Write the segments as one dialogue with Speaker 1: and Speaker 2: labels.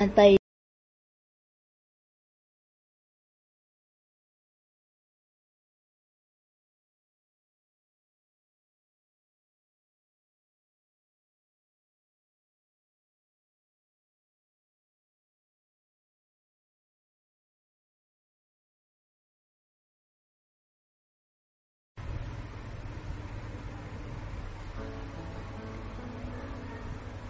Speaker 1: البيت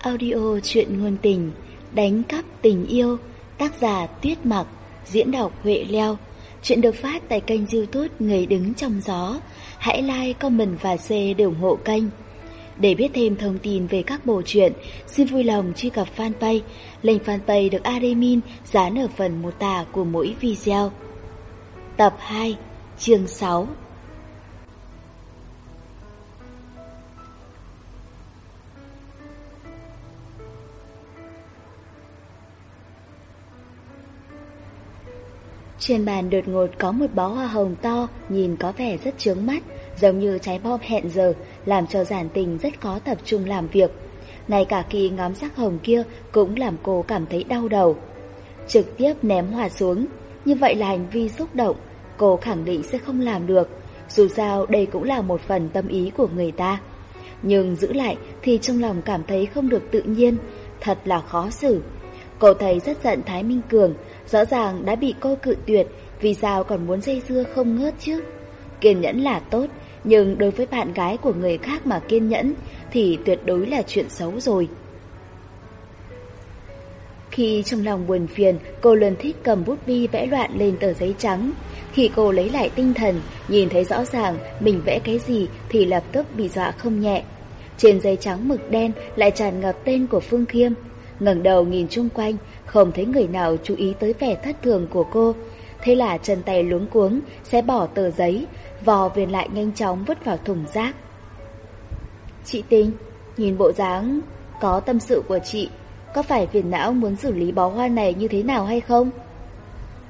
Speaker 1: Audio chuyện ngôn tình Đánh cắp tình yêu Tác giả Tuyết Mặc Diễn đọc Huệ Leo. Chuyện được phát tại kênh youtube Người Đứng Trong Gió. Hãy like, comment và share để ủng hộ kênh. Để biết thêm thông tin về các bộ truyện Xin vui lòng truy cập fanpage. Link fanpage được admin dán ở phần mô tả của mỗi video. Tập 2 Chương 6 Trên bàn đột ngột có một bó hoa hồng to, nhìn có vẻ rất chướng mắt, giống như trái bom hẹn giờ, làm cho giản tình rất khó tập trung làm việc. Ngay cả khi ngắm sắc hồng kia cũng làm cô cảm thấy đau đầu. Trực tiếp ném hoa xuống, như vậy là hành vi xúc động, cô khẳng định sẽ không làm được. Dù sao đây cũng là một phần tâm ý của người ta. Nhưng giữ lại thì trong lòng cảm thấy không được tự nhiên, thật là khó xử. cậu thấy rất giận Thái Minh Cường, Rõ ràng đã bị cô cự tuyệt, vì sao còn muốn dây dưa không ngớt chứ? Kiên nhẫn là tốt, nhưng đối với bạn gái của người khác mà kiên nhẫn thì tuyệt đối là chuyện xấu rồi. Khi trong lòng buồn phiền, cô luôn thích cầm bút bi vẽ loạn lên tờ giấy trắng. Khi cô lấy lại tinh thần, nhìn thấy rõ ràng mình vẽ cái gì thì lập tức bị dọa không nhẹ. Trên giấy trắng mực đen lại tràn ngập tên của Phương Khiêm. ngẩng đầu nhìn chung quanh, không thấy người nào chú ý tới vẻ thất thường của cô. Thế là chân tay luống cuống, sẽ bỏ tờ giấy, vò viền lại nhanh chóng vứt vào thùng rác. Chị Tinh, nhìn bộ dáng có tâm sự của chị, có phải phiền não muốn xử lý bó hoa này như thế nào hay không?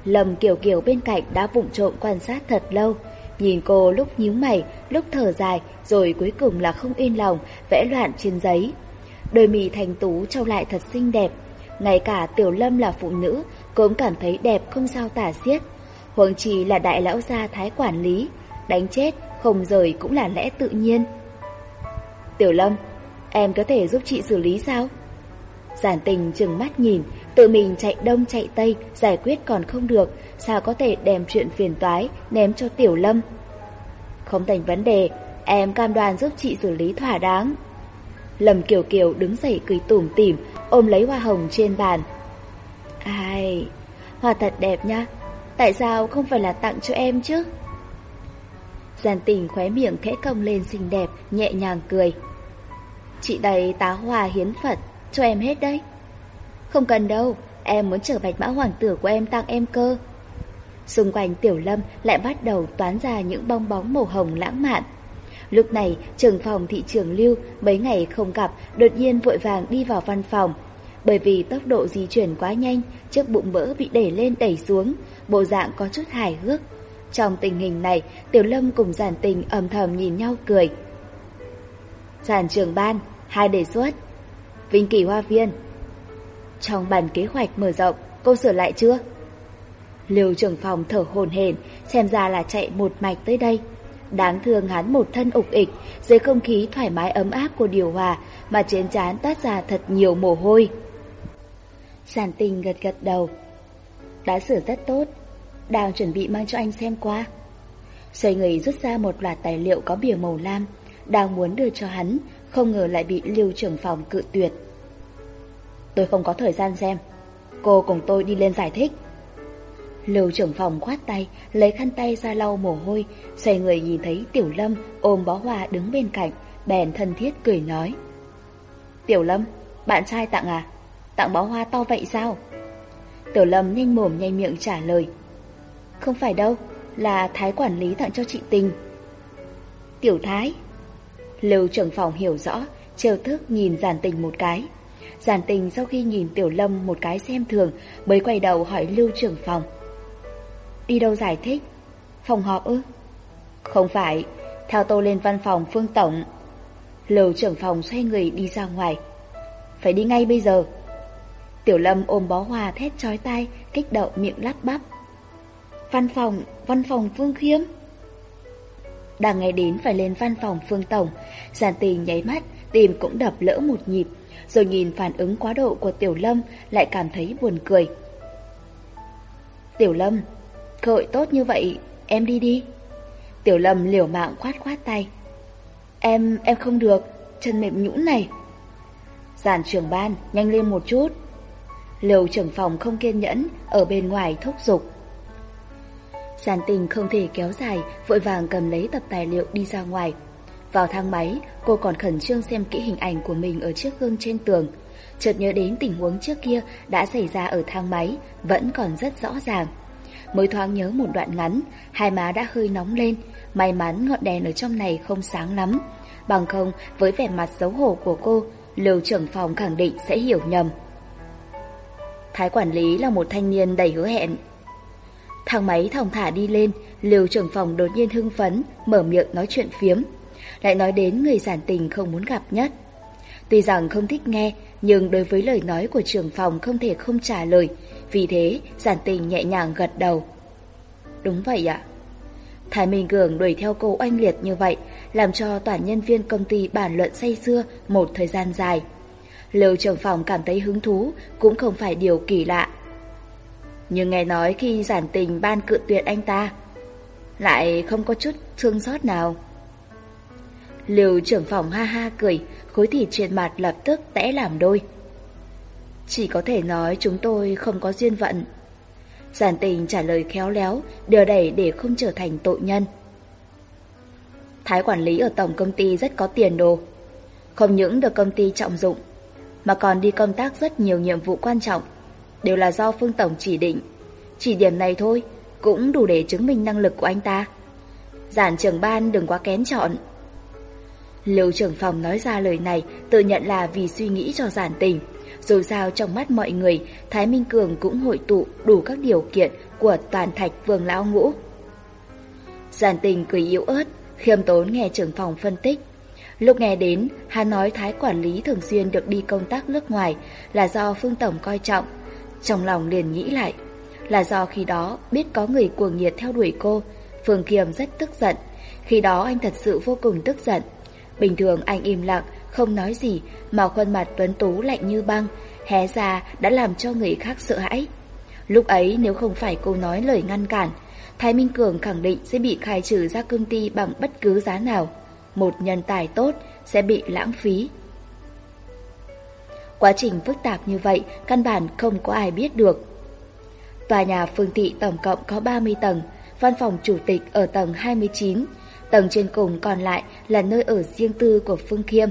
Speaker 1: lầm Kiều Kiều bên cạnh đã vụng trộm quan sát thật lâu, nhìn cô lúc nhíu mày, lúc thở dài, rồi cuối cùng là không yên lòng, vẽ loạn trên giấy. Đôi mì thành tú trâu lại thật xinh đẹp, ngay cả Tiểu Lâm là phụ nữ cũng cảm thấy đẹp không sao tả xiết. Huống chi là đại lão gia thái quản lý, đánh chết không rời cũng là lẽ tự nhiên. Tiểu Lâm, em có thể giúp chị xử lý sao? Giản tình chừng mắt nhìn, tự mình chạy đông chạy tây, giải quyết còn không được, sao có thể đem chuyện phiền toái, ném cho Tiểu Lâm. Không thành vấn đề, em cam đoan giúp chị xử lý thỏa đáng lầm Kiều Kiều đứng dậy cười tủm tỉm, ôm lấy hoa hồng trên bàn. Ai, hoa thật đẹp nha, tại sao không phải là tặng cho em chứ? Giàn tình khóe miệng khẽ cong lên xinh đẹp, nhẹ nhàng cười. Chị đầy tá hoa hiến Phật, cho em hết đấy. Không cần đâu, em muốn trở bạch mã hoàng tử của em tặng em cơ. Xung quanh tiểu lâm lại bắt đầu toán ra những bong bóng màu hồng lãng mạn. Lúc này, trưởng phòng thị trường Lưu mấy ngày không gặp, đột nhiên vội vàng đi vào văn phòng. Bởi vì tốc độ di chuyển quá nhanh, chiếc bụng mỡ bị đẩy lên đẩy xuống, bộ dạng có chút hài hước. Trong tình hình này, Tiểu Lâm cùng Giản Tình âm thầm nhìn nhau cười. Giản trường ban, hai đề xuất. Vinh Kỳ Hoa Viên. Trong bản kế hoạch mở rộng, cô sửa lại chưa? Liều trưởng phòng thở hồn hển, xem ra là chạy một mạch tới đây. Đáng thương hắn một thân ục ịch, dưới không khí thoải mái ấm áp của điều hòa mà trên trán tát ra thật nhiều mồ hôi. Giản tình gật gật đầu. Đã sửa rất tốt, đang chuẩn bị mang cho anh xem qua. Xoay người rút ra một loạt tài liệu có bìa màu lam, đang muốn đưa cho hắn, không ngờ lại bị lưu trưởng phòng cự tuyệt. Tôi không có thời gian xem, cô cùng tôi đi lên giải thích. Lưu trưởng phòng khoát tay, lấy khăn tay ra lau mồ hôi, xoay người nhìn thấy Tiểu Lâm ôm bó hoa đứng bên cạnh, bèn thân thiết cười nói. Tiểu Lâm, bạn trai tặng à? Tặng bó hoa to vậy sao? Tiểu Lâm nhanh mồm nhanh miệng trả lời. Không phải đâu, là Thái quản lý tặng cho chị Tình. Tiểu Thái? Lưu trưởng phòng hiểu rõ, trêu thức nhìn giản tình một cái. Giản tình sau khi nhìn Tiểu Lâm một cái xem thường mới quay đầu hỏi Lưu trưởng phòng. Đi đâu giải thích? Phòng họp ư? Không phải, theo tôi lên văn phòng Phương Tổng. Lưu trưởng phòng xoay người đi ra ngoài. Phải đi ngay bây giờ. Tiểu Lâm ôm bó hoa thét chói tai, kích động miệng lắp bắp. Văn phòng, văn phòng Phương Khiêm. Đang ngày đến phải lên văn phòng Phương Tổng, giàn tình nháy mắt, tìm cũng đập lỡ một nhịp, rồi nhìn phản ứng quá độ của Tiểu Lâm lại cảm thấy buồn cười. Tiểu Lâm, Cơ hội tốt như vậy, em đi đi. Tiểu Lâm liều mạng khoát khoát tay. Em, em không được, chân mềm nhũn này. Giản trưởng ban, nhanh lên một chút. Liều trưởng phòng không kiên nhẫn, ở bên ngoài thúc giục. Giản tình không thể kéo dài, vội vàng cầm lấy tập tài liệu đi ra ngoài. Vào thang máy, cô còn khẩn trương xem kỹ hình ảnh của mình ở chiếc gương trên tường. Chợt nhớ đến tình huống trước kia đã xảy ra ở thang máy, vẫn còn rất rõ ràng mới thoáng nhớ một đoạn ngắn, hai má đã hơi nóng lên, may mắn ngọn đèn ở trong này không sáng lắm. Bằng không, với vẻ mặt xấu hổ của cô, Lưu trưởng phòng khẳng định sẽ hiểu nhầm. Thái quản lý là một thanh niên đầy hứa hẹn. Thang máy thòng thả đi lên, Lưu trưởng phòng đột nhiên hưng phấn, mở miệng nói chuyện phiếm. Lại nói đến người giản tình không muốn gặp nhất. Tuy rằng không thích nghe, nhưng đối với lời nói của trưởng phòng không thể không trả lời, vì thế, giản tình nhẹ nhàng gật đầu. Đúng vậy ạ. Thái Minh Cường đuổi theo cô oanh liệt như vậy, làm cho toàn nhân viên công ty bàn luận say xưa một thời gian dài. Lưu trưởng phòng cảm thấy hứng thú cũng không phải điều kỳ lạ. Nhưng nghe nói khi giản tình ban cự tuyệt anh ta, lại không có chút thương xót nào. Lưu trưởng phòng ha ha cười, khối thịt trên mặt lập tức tẽ làm đôi. Chỉ có thể nói chúng tôi không có duyên vận. Giản tình trả lời khéo léo, đưa đẩy để không trở thành tội nhân. Thái quản lý ở tổng công ty rất có tiền đồ. Không những được công ty trọng dụng, mà còn đi công tác rất nhiều nhiệm vụ quan trọng, đều là do Phương Tổng chỉ định. Chỉ điểm này thôi cũng đủ để chứng minh năng lực của anh ta. Giản trưởng ban đừng quá kén chọn. Lưu trưởng phòng nói ra lời này tự nhận là vì suy nghĩ cho giản tình. Dù sao trong mắt mọi người, Thái Minh Cường cũng hội tụ đủ các điều kiện của toàn thạch vương lão ngũ. Giản tình cười yếu ớt, khiêm tốn nghe trưởng phòng phân tích. Lúc nghe đến, hắn nói Thái quản lý thường xuyên được đi công tác nước ngoài là do Phương Tổng coi trọng. Trong lòng liền nghĩ lại, là do khi đó biết có người cuồng nhiệt theo đuổi cô, Phương Kiềm rất tức giận. Khi đó anh thật sự vô cùng tức giận. Bình thường anh im lặng, không nói gì mà khuôn mặt tuấn tú lạnh như băng, hé ra đã làm cho người khác sợ hãi. Lúc ấy nếu không phải cô nói lời ngăn cản, Thái Minh Cường khẳng định sẽ bị khai trừ ra công ty bằng bất cứ giá nào. Một nhân tài tốt sẽ bị lãng phí. Quá trình phức tạp như vậy, căn bản không có ai biết được. Tòa nhà Phương Thị tổng cộng có 30 tầng, văn phòng chủ tịch ở tầng 29, tầng trên cùng còn lại là nơi ở riêng tư của Phương Khiêm.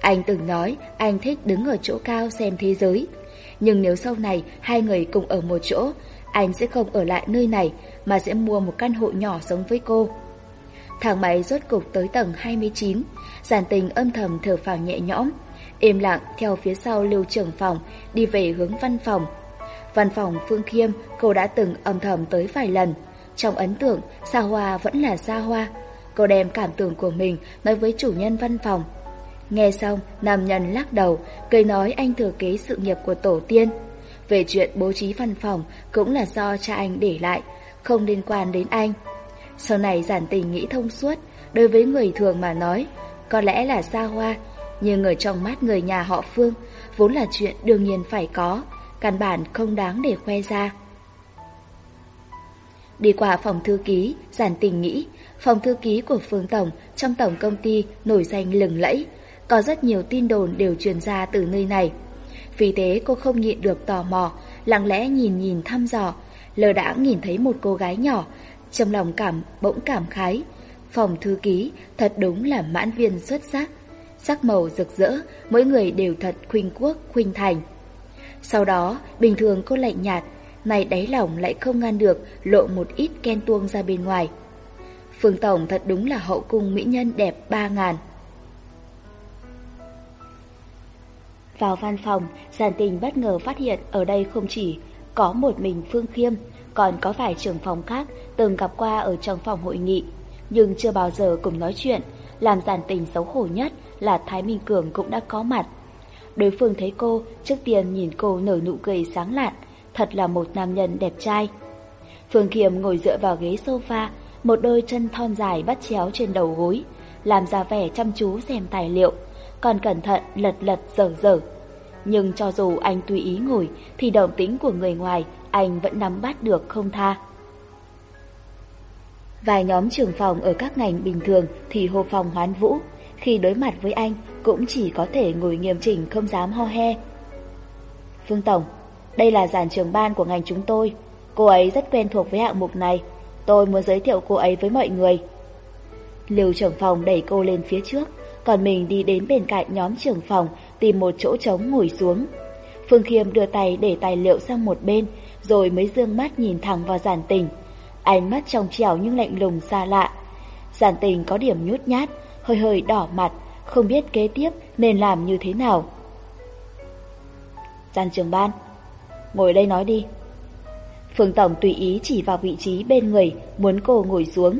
Speaker 1: Anh từng nói anh thích đứng ở chỗ cao xem thế giới. Nhưng nếu sau này hai người cùng ở một chỗ, anh sẽ không ở lại nơi này mà sẽ mua một căn hộ nhỏ sống với cô. Thang máy rốt cục tới tầng 29, giản tình âm thầm thở phào nhẹ nhõm, im lặng theo phía sau lưu trưởng phòng đi về hướng văn phòng. Văn phòng Phương Khiêm cô đã từng âm thầm tới vài lần. Trong ấn tượng, xa hoa vẫn là xa hoa. Cô đem cảm tưởng của mình nói với chủ nhân văn phòng. Nghe xong, nam nhân lắc đầu, cười nói anh thừa kế sự nghiệp của tổ tiên. Về chuyện bố trí văn phòng cũng là do cha anh để lại, không liên quan đến anh. Sau này giản tình nghĩ thông suốt, đối với người thường mà nói, có lẽ là xa hoa, nhưng ở trong mắt người nhà họ Phương, vốn là chuyện đương nhiên phải có, căn bản không đáng để khoe ra. Đi qua phòng thư ký, giản tình nghĩ, phòng thư ký của Phương Tổng trong tổng công ty nổi danh lừng lẫy, có rất nhiều tin đồn đều truyền ra từ nơi này. Vì thế cô không nhịn được tò mò, lặng lẽ nhìn nhìn thăm dò, lờ đã nhìn thấy một cô gái nhỏ, trong lòng cảm bỗng cảm khái. Phòng thư ký thật đúng là mãn viên xuất sắc, sắc màu rực rỡ, mỗi người đều thật khuynh quốc, khuynh thành. Sau đó, bình thường cô lạnh nhạt, nay đáy lòng lại không ngăn được lộ một ít ken tuông ra bên ngoài. Phương Tổng thật đúng là hậu cung mỹ nhân đẹp ba ngàn. Vào văn phòng, giản tình bất ngờ phát hiện ở đây không chỉ có một mình Phương Khiêm, còn có vài trưởng phòng khác từng gặp qua ở trong phòng hội nghị, nhưng chưa bao giờ cùng nói chuyện. Làm giản tình xấu hổ nhất là Thái Minh Cường cũng đã có mặt. Đối phương thấy cô, trước tiên nhìn cô nở nụ cười sáng lạn, thật là một nam nhân đẹp trai. Phương Khiêm ngồi dựa vào ghế sofa, một đôi chân thon dài bắt chéo trên đầu gối, làm ra vẻ chăm chú xem tài liệu còn cẩn thận lật lật dở dở. Nhưng cho dù anh tùy ý ngồi thì động tĩnh của người ngoài anh vẫn nắm bắt được không tha. Vài nhóm trưởng phòng ở các ngành bình thường thì hô phòng hoán vũ, khi đối mặt với anh cũng chỉ có thể ngồi nghiêm chỉnh không dám ho he. Phương Tổng, đây là giản trường ban của ngành chúng tôi, cô ấy rất quen thuộc với hạng mục này, tôi muốn giới thiệu cô ấy với mọi người. Liều trưởng phòng đẩy cô lên phía trước còn mình đi đến bên cạnh nhóm trưởng phòng, tìm một chỗ trống ngồi xuống. Phương Khiêm đưa tay để tài liệu sang một bên, rồi mới dương mắt nhìn thẳng vào giản tình. Ánh mắt trong trẻo nhưng lạnh lùng xa lạ. Giản tình có điểm nhút nhát, hơi hơi đỏ mặt, không biết kế tiếp nên làm như thế nào. Giàn trường ban, ngồi đây nói đi. Phương Tổng tùy ý chỉ vào vị trí bên người, muốn cô ngồi xuống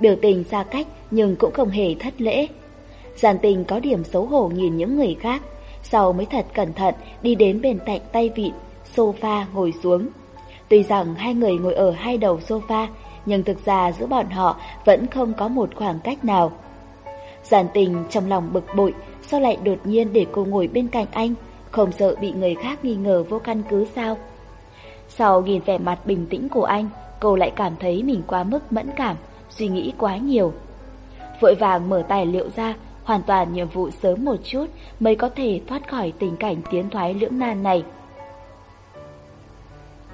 Speaker 1: biểu tình xa cách nhưng cũng không hề thất lễ. Giản tình có điểm xấu hổ nhìn những người khác, sau mới thật cẩn thận đi đến bên cạnh tay vịn, sofa ngồi xuống. Tuy rằng hai người ngồi ở hai đầu sofa, nhưng thực ra giữa bọn họ vẫn không có một khoảng cách nào. Giản tình trong lòng bực bội, sao lại đột nhiên để cô ngồi bên cạnh anh, không sợ bị người khác nghi ngờ vô căn cứ sao? Sau nhìn vẻ mặt bình tĩnh của anh, cô lại cảm thấy mình quá mức mẫn cảm, suy nghĩ quá nhiều. Vội vàng mở tài liệu ra, hoàn toàn nhiệm vụ sớm một chút mới có thể thoát khỏi tình cảnh tiến thoái lưỡng nan này.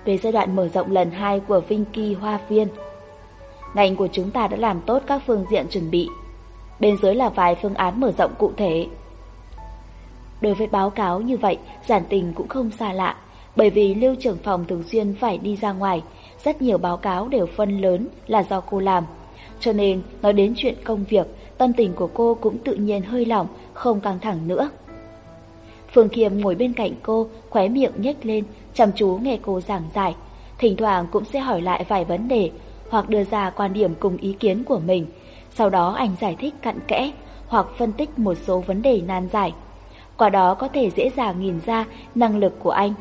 Speaker 1: Về giai đoạn mở rộng lần 2 của Vinh Kỳ Hoa Viên, ngành của chúng ta đã làm tốt các phương diện chuẩn bị. Bên dưới là vài phương án mở rộng cụ thể. Đối với báo cáo như vậy, giản tình cũng không xa lạ, bởi vì lưu trưởng phòng thường xuyên phải đi ra ngoài, rất nhiều báo cáo đều phân lớn là do cô làm. Cho nên, nói đến chuyện công việc, tâm tình của cô cũng tự nhiên hơi lỏng, không căng thẳng nữa. Phương Kiềm ngồi bên cạnh cô, khóe miệng nhếch lên, chăm chú nghe cô giảng giải. Thỉnh thoảng cũng sẽ hỏi lại vài vấn đề, hoặc đưa ra quan điểm cùng ý kiến của mình. Sau đó anh giải thích cặn kẽ, hoặc phân tích một số vấn đề nan giải. Qua đó có thể dễ dàng nhìn ra năng lực của anh.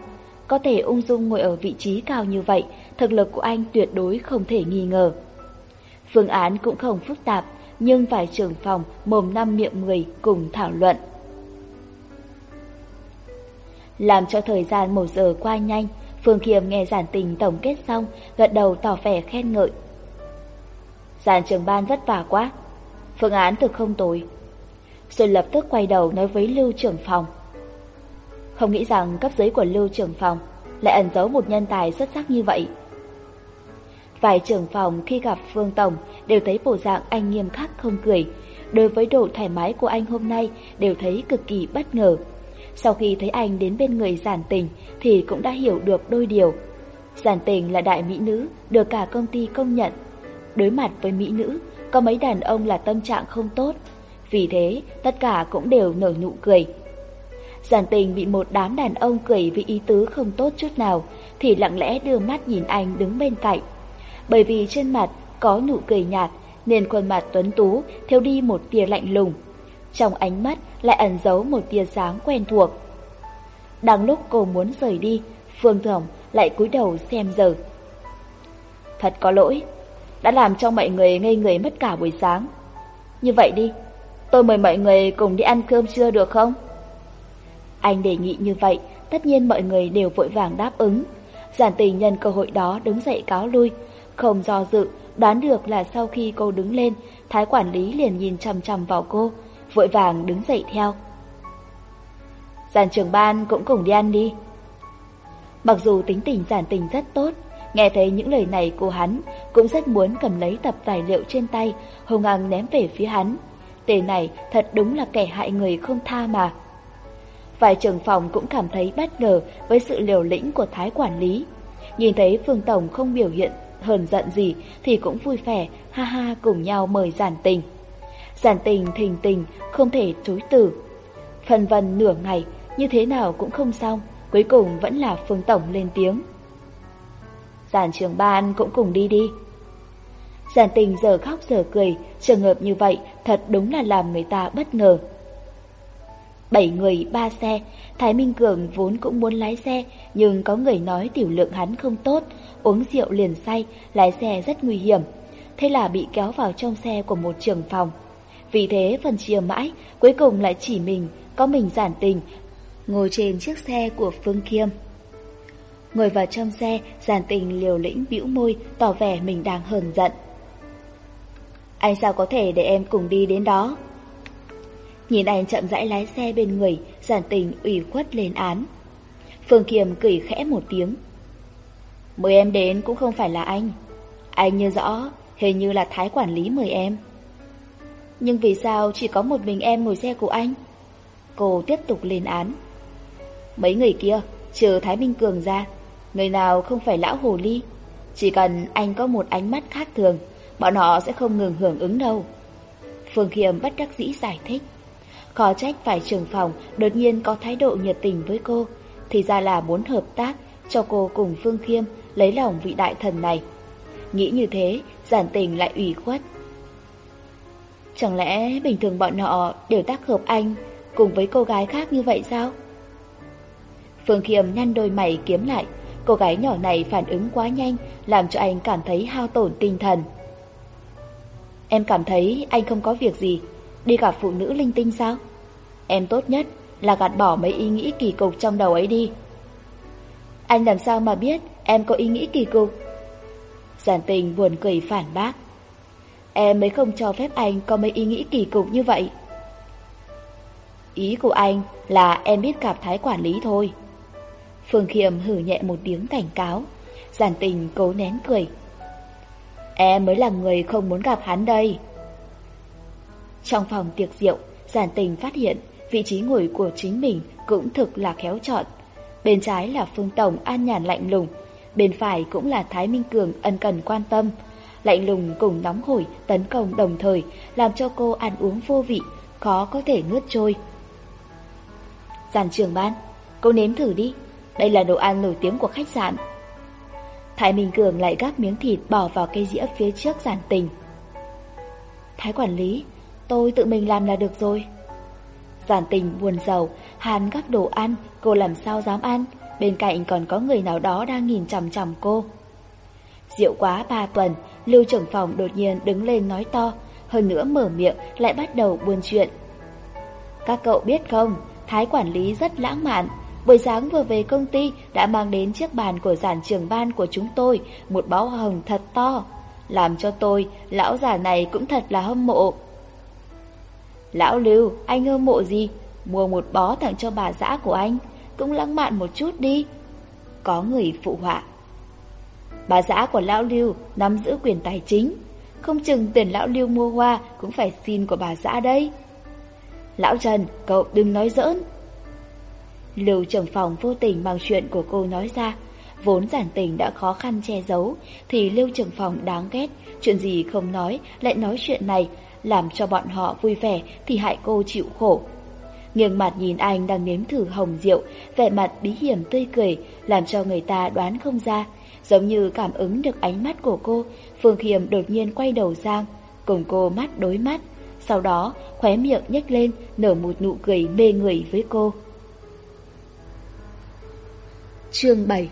Speaker 1: Có thể ung dung ngồi ở vị trí cao như vậy, thực lực của anh tuyệt đối không thể nghi ngờ. Phương án cũng không phức tạp, nhưng phải trưởng phòng mồm năm miệng người cùng thảo luận. Làm cho thời gian một giờ qua nhanh, Phương kiềm nghe giản tình tổng kết xong, gật đầu tỏ vẻ khen ngợi. Giản trưởng ban vất vả quá, phương án thực không tồi. Rồi lập tức quay đầu nói với Lưu trưởng phòng. Không nghĩ rằng cấp dưới của Lưu trưởng phòng lại ẩn giấu một nhân tài xuất sắc như vậy. Vài trưởng phòng khi gặp phương Tổng đều thấy bộ dạng anh nghiêm khắc không cười. Đối với độ thoải mái của anh hôm nay đều thấy cực kỳ bất ngờ. Sau khi thấy anh đến bên người giản tình thì cũng đã hiểu được đôi điều. Giản tình là đại mỹ nữ, được cả công ty công nhận. Đối mặt với mỹ nữ, có mấy đàn ông là tâm trạng không tốt. Vì thế, tất cả cũng đều nở nụ cười. Giản tình bị một đám đàn ông cười vì ý tứ không tốt chút nào, thì lặng lẽ đưa mắt nhìn anh đứng bên cạnh bởi vì trên mặt có nụ cười nhạt nên khuôn mặt tuấn tú thiếu đi một tia lạnh lùng. Trong ánh mắt lại ẩn giấu một tia sáng quen thuộc. Đang lúc cô muốn rời đi, Phương Thẩm lại cúi đầu xem giờ. Thật có lỗi, đã làm cho mọi người ngây người mất cả buổi sáng. Như vậy đi, tôi mời mọi người cùng đi ăn cơm trưa được không? Anh đề nghị như vậy, tất nhiên mọi người đều vội vàng đáp ứng. Giản tình nhân cơ hội đó đứng dậy cáo lui, không do dự, đoán được là sau khi cô đứng lên, thái quản lý liền nhìn chằm chằm vào cô, vội vàng đứng dậy theo. Giàn trưởng ban cũng cùng đi ăn đi. Mặc dù tính tình giản tình rất tốt, nghe thấy những lời này cô hắn cũng rất muốn cầm lấy tập tài liệu trên tay, hùng hăng ném về phía hắn. Tề này thật đúng là kẻ hại người không tha mà. Vài trưởng phòng cũng cảm thấy bất ngờ với sự liều lĩnh của thái quản lý. Nhìn thấy Phương Tổng không biểu hiện hờn giận gì thì cũng vui vẻ, ha ha cùng nhau mời giản tình. Giản tình thình tình, không thể chối từ. Phần vần nửa ngày, như thế nào cũng không xong, cuối cùng vẫn là Phương Tổng lên tiếng. Giản trường ban cũng cùng đi đi. Giản tình giờ khóc giờ cười, trường hợp như vậy thật đúng là làm người ta bất ngờ. Bảy người ba xe, Thái Minh Cường vốn cũng muốn lái xe, nhưng có người nói tiểu lượng hắn không tốt, uống rượu liền say, lái xe rất nguy hiểm. Thế là bị kéo vào trong xe của một trường phòng. Vì thế phần chia mãi, cuối cùng lại chỉ mình, có mình giản tình, ngồi trên chiếc xe của Phương Kiêm. Ngồi vào trong xe, giản tình liều lĩnh bĩu môi, tỏ vẻ mình đang hờn giận. Anh sao có thể để em cùng đi đến đó? Nhìn anh chậm rãi lái xe bên người, giản tình ủy khuất lên án. Phương Kiêm cười khẽ một tiếng, Mời em đến cũng không phải là anh. Anh như rõ, hình như là thái quản lý mời em. Nhưng vì sao chỉ có một mình em ngồi xe của anh? Cô tiếp tục lên án. Mấy người kia, trừ Thái Minh Cường ra, người nào không phải lão hồ ly. Chỉ cần anh có một ánh mắt khác thường, bọn họ sẽ không ngừng hưởng ứng đâu. Phương Khiêm bất đắc dĩ giải thích. Khó trách phải trưởng phòng đột nhiên có thái độ nhiệt tình với cô, thì ra là muốn hợp tác cho cô cùng Phương Khiêm lấy lòng vị đại thần này. Nghĩ như thế, giản tình lại ủy khuất. Chẳng lẽ bình thường bọn họ đều tác hợp anh cùng với cô gái khác như vậy sao? Phương Khiêm nhăn đôi mày kiếm lại, cô gái nhỏ này phản ứng quá nhanh làm cho anh cảm thấy hao tổn tinh thần. Em cảm thấy anh không có việc gì, đi gặp phụ nữ linh tinh sao? Em tốt nhất là gạt bỏ mấy ý nghĩ kỳ cục trong đầu ấy đi, anh làm sao mà biết em có ý nghĩ kỳ cục? Giản tình buồn cười phản bác. Em mới không cho phép anh có mấy ý nghĩ kỳ cục như vậy. Ý của anh là em biết gặp thái quản lý thôi. Phương Khiêm hử nhẹ một tiếng cảnh cáo. Giản tình cố nén cười. Em mới là người không muốn gặp hắn đây. Trong phòng tiệc rượu, giản tình phát hiện vị trí ngồi của chính mình cũng thực là khéo chọn. Bên trái là Phương Tổng an nhàn lạnh lùng, bên phải cũng là Thái Minh Cường ân cần quan tâm. Lạnh lùng cùng nóng hổi tấn công đồng thời làm cho cô ăn uống vô vị, khó có thể nuốt trôi. Giàn trường ban, cô nếm thử đi, đây là đồ ăn nổi tiếng của khách sạn. Thái Minh Cường lại gắp miếng thịt bỏ vào cây dĩa phía trước giản tình. Thái quản lý, tôi tự mình làm là được rồi. Giản tình buồn giàu, hàn các đồ ăn, cô làm sao dám ăn, bên cạnh còn có người nào đó đang nhìn chằm chằm cô. Rượu quá ba tuần, Lưu trưởng phòng đột nhiên đứng lên nói to, hơn nữa mở miệng lại bắt đầu buôn chuyện. Các cậu biết không, Thái quản lý rất lãng mạn, buổi sáng vừa về công ty đã mang đến chiếc bàn của giản trưởng ban của chúng tôi, một bó hồng thật to. Làm cho tôi, lão già này cũng thật là hâm mộ. Lão Lưu, anh hâm mộ gì? Mua một bó tặng cho bà xã của anh, Cũng lãng mạn một chút đi. Có người phụ họa. Bà xã của lão lưu nắm giữ quyền tài chính. Không chừng tiền lão lưu mua hoa Cũng phải xin của bà xã đây. Lão Trần, cậu đừng nói giỡn. Lưu trưởng phòng vô tình mang chuyện của cô nói ra. Vốn giản tình đã khó khăn che giấu, Thì lưu trưởng phòng đáng ghét. Chuyện gì không nói, lại nói chuyện này, Làm cho bọn họ vui vẻ thì hại cô chịu khổ nghiêng mặt nhìn anh đang nếm thử hồng rượu, vẻ mặt bí hiểm tươi cười, làm cho người ta đoán không ra. Giống như cảm ứng được ánh mắt của cô, Phương Khiêm đột nhiên quay đầu sang, cùng cô mắt đối mắt. Sau đó, khóe miệng nhếch lên, nở một nụ cười mê người với cô. Chương 7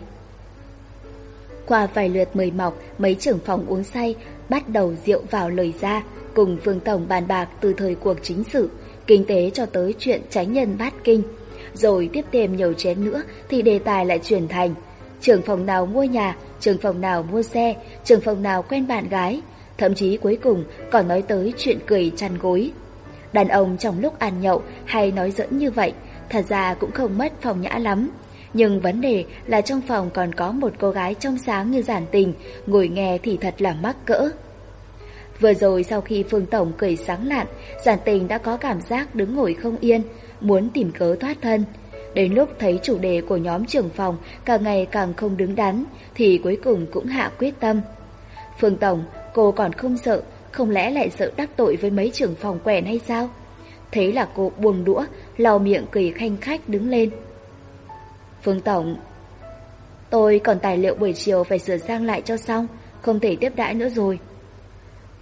Speaker 1: Qua vài lượt mời mọc, mấy trưởng phòng uống say, bắt đầu rượu vào lời ra, cùng Phương Tổng bàn bạc từ thời cuộc chính sự kinh tế cho tới chuyện tránh nhân bát kinh. Rồi tiếp thêm nhiều chén nữa thì đề tài lại chuyển thành trường phòng nào mua nhà, trường phòng nào mua xe, trường phòng nào quen bạn gái, thậm chí cuối cùng còn nói tới chuyện cười chăn gối. Đàn ông trong lúc ăn nhậu hay nói dẫn như vậy, thật ra cũng không mất phòng nhã lắm. Nhưng vấn đề là trong phòng còn có một cô gái trong sáng như giản tình, ngồi nghe thì thật là mắc cỡ. Vừa rồi sau khi Phương Tổng cười sáng lạn, giản tình đã có cảm giác đứng ngồi không yên, muốn tìm cớ thoát thân. Đến lúc thấy chủ đề của nhóm trưởng phòng càng ngày càng không đứng đắn, thì cuối cùng cũng hạ quyết tâm. Phương Tổng, cô còn không sợ, không lẽ lại sợ đắc tội với mấy trưởng phòng quèn hay sao? Thế là cô buông đũa, lau miệng cười khanh khách đứng lên. Phương Tổng, tôi còn tài liệu buổi chiều phải sửa sang lại cho xong, không thể tiếp đãi nữa rồi.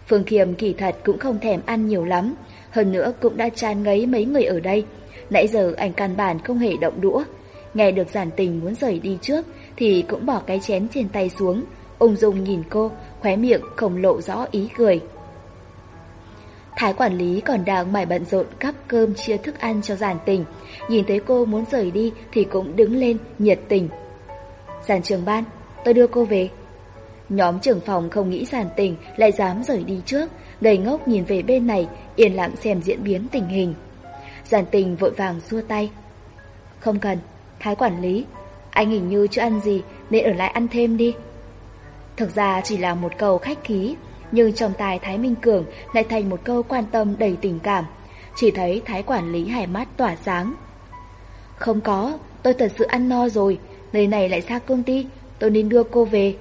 Speaker 1: Phương Kiềm kỳ thật cũng không thèm ăn nhiều lắm, hơn nữa cũng đã chán ngấy mấy người ở đây. Nãy giờ ảnh căn bản không hề động đũa. Nghe được giản tình muốn rời đi trước thì cũng bỏ cái chén trên tay xuống, ung dung nhìn cô, khóe miệng không lộ rõ ý cười. Thái quản lý còn đang mải bận rộn cắp cơm chia thức ăn cho giản tình. Nhìn thấy cô muốn rời đi thì cũng đứng lên nhiệt tình. Giản trường ban, tôi đưa cô về, Nhóm trưởng phòng không nghĩ giản tình lại dám rời đi trước, gầy ngốc nhìn về bên này, yên lặng xem diễn biến tình hình. Giản tình vội vàng xua tay. Không cần, thái quản lý, anh hình như chưa ăn gì nên ở lại ăn thêm đi. Thực ra chỉ là một câu khách khí, nhưng trong tài Thái Minh Cường lại thành một câu quan tâm đầy tình cảm. Chỉ thấy thái quản lý hải mắt tỏa sáng. Không có, tôi thật sự ăn no rồi, nơi này lại xa công ty, tôi nên đưa cô về.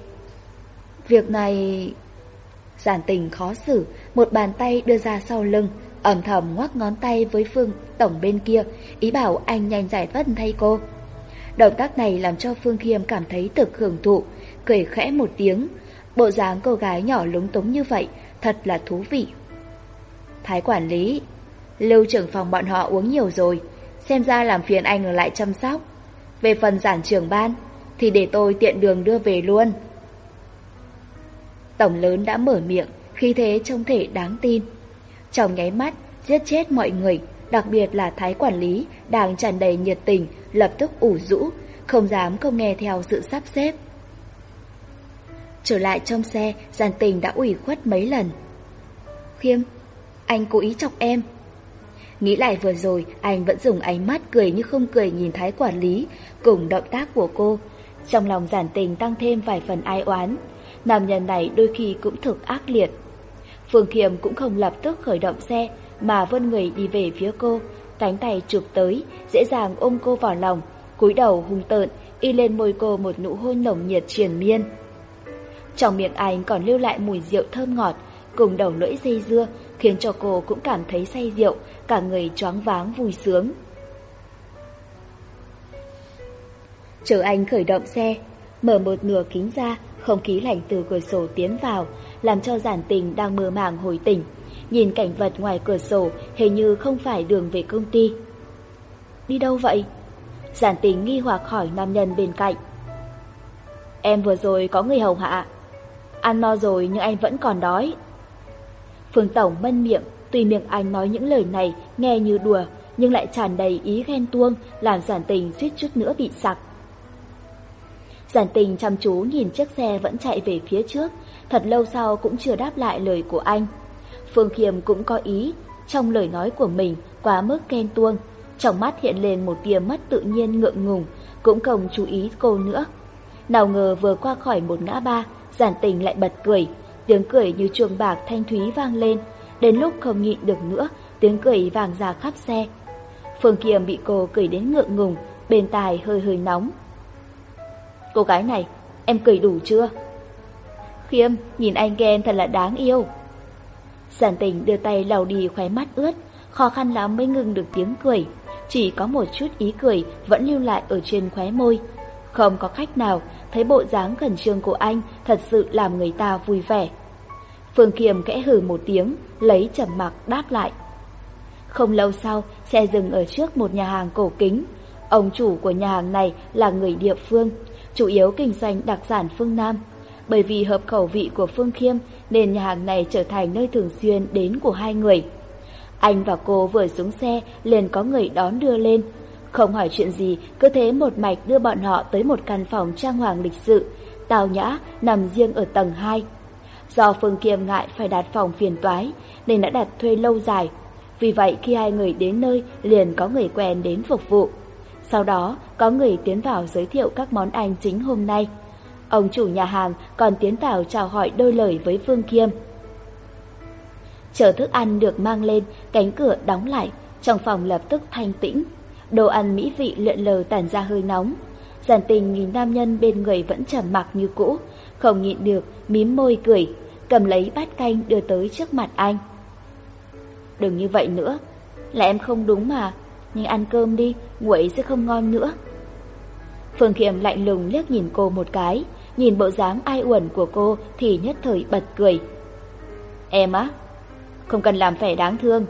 Speaker 1: Việc này... Giản tình khó xử, một bàn tay đưa ra sau lưng, ẩm thầm ngoắc ngón tay với Phương Tổng bên kia, ý bảo anh nhanh giải thoát thay cô. Động tác này làm cho Phương Khiêm cảm thấy thực hưởng thụ, cười khẽ một tiếng. Bộ dáng cô gái nhỏ lúng túng như vậy, thật là thú vị. Thái quản lý, lưu trưởng phòng bọn họ uống nhiều rồi, xem ra làm phiền anh ở lại chăm sóc. Về phần giản trưởng ban, thì để tôi tiện đường đưa về luôn. Tổng lớn đã mở miệng, khi thế trông thể đáng tin. Trong nháy mắt, giết chết mọi người, đặc biệt là thái quản lý, đang tràn đầy nhiệt tình, lập tức ủ rũ, không dám không nghe theo sự sắp xếp. Trở lại trong xe, giàn tình đã ủy khuất mấy lần. Khiêm, anh cố ý chọc em. Nghĩ lại vừa rồi, anh vẫn dùng ánh mắt cười như không cười nhìn thái quản lý, cùng động tác của cô. Trong lòng giản tình tăng thêm vài phần ai oán, Nam nhân này đôi khi cũng thực ác liệt. Phương Khiêm cũng không lập tức khởi động xe mà vươn người đi về phía cô, cánh tay chụp tới, dễ dàng ôm cô vào lòng, cúi đầu hung tợn, y lên môi cô một nụ hôn nồng nhiệt triền miên. Trong miệng anh còn lưu lại mùi rượu thơm ngọt, cùng đầu lưỡi dây dưa, khiến cho cô cũng cảm thấy say rượu, cả người choáng váng vui sướng. Chờ anh khởi động xe, mở một nửa kính ra, không khí lạnh từ cửa sổ tiến vào, làm cho giản tình đang mơ màng hồi tỉnh. Nhìn cảnh vật ngoài cửa sổ hình như không phải đường về công ty. Đi đâu vậy? Giản tình nghi hoặc hỏi nam nhân bên cạnh. Em vừa rồi có người hầu hạ. Ăn no rồi nhưng anh vẫn còn đói. Phương Tổng mân miệng, tuy miệng anh nói những lời này nghe như đùa, nhưng lại tràn đầy ý ghen tuông, làm giản tình suýt chút nữa bị sặc. Giản tình chăm chú nhìn chiếc xe vẫn chạy về phía trước, thật lâu sau cũng chưa đáp lại lời của anh. Phương Khiêm cũng có ý, trong lời nói của mình quá mức ghen tuông, trong mắt hiện lên một tia mất tự nhiên ngượng ngùng, cũng không chú ý cô nữa. Nào ngờ vừa qua khỏi một ngã ba, giản tình lại bật cười, tiếng cười như chuông bạc thanh thúy vang lên, đến lúc không nhịn được nữa, tiếng cười vàng ra khắp xe. Phương Kiềm bị cô cười đến ngượng ngùng, bên tài hơi hơi nóng, Cô gái này, em cười đủ chưa? Khiêm, nhìn anh ghen thật là đáng yêu. Giản tình đưa tay lau đi khóe mắt ướt, khó khăn lắm mới ngừng được tiếng cười. Chỉ có một chút ý cười vẫn lưu lại ở trên khóe môi. Không có khách nào thấy bộ dáng khẩn trương của anh thật sự làm người ta vui vẻ. Phương Kiềm kẽ hừ một tiếng, lấy trầm mặc đáp lại. Không lâu sau, xe dừng ở trước một nhà hàng cổ kính. Ông chủ của nhà hàng này là người địa phương, chủ yếu kinh doanh đặc sản phương Nam. Bởi vì hợp khẩu vị của Phương Khiêm nên nhà hàng này trở thành nơi thường xuyên đến của hai người. Anh và cô vừa xuống xe liền có người đón đưa lên. Không hỏi chuyện gì, cứ thế một mạch đưa bọn họ tới một căn phòng trang hoàng lịch sự, tào nhã, nằm riêng ở tầng 2. Do Phương khiêm ngại phải đặt phòng phiền toái, nên đã đặt thuê lâu dài. Vì vậy khi hai người đến nơi, liền có người quen đến phục vụ. Sau đó, có người tiến vào giới thiệu các món ăn chính hôm nay. Ông chủ nhà hàng còn tiến vào chào hỏi đôi lời với phương Kiêm. Chờ thức ăn được mang lên, cánh cửa đóng lại, trong phòng lập tức thanh tĩnh. Đồ ăn mỹ vị lượn lờ tản ra hơi nóng. Giản tình nhìn nam nhân bên người vẫn trầm mặc như cũ, không nhịn được, mím môi cười, cầm lấy bát canh đưa tới trước mặt anh. Đừng như vậy nữa, là em không đúng mà, nhưng ăn cơm đi, nguội sẽ không ngon nữa. Phương Kiệm lạnh lùng liếc nhìn cô một cái, nhìn bộ dáng ai uẩn của cô thì nhất thời bật cười. Em á, không cần làm vẻ đáng thương,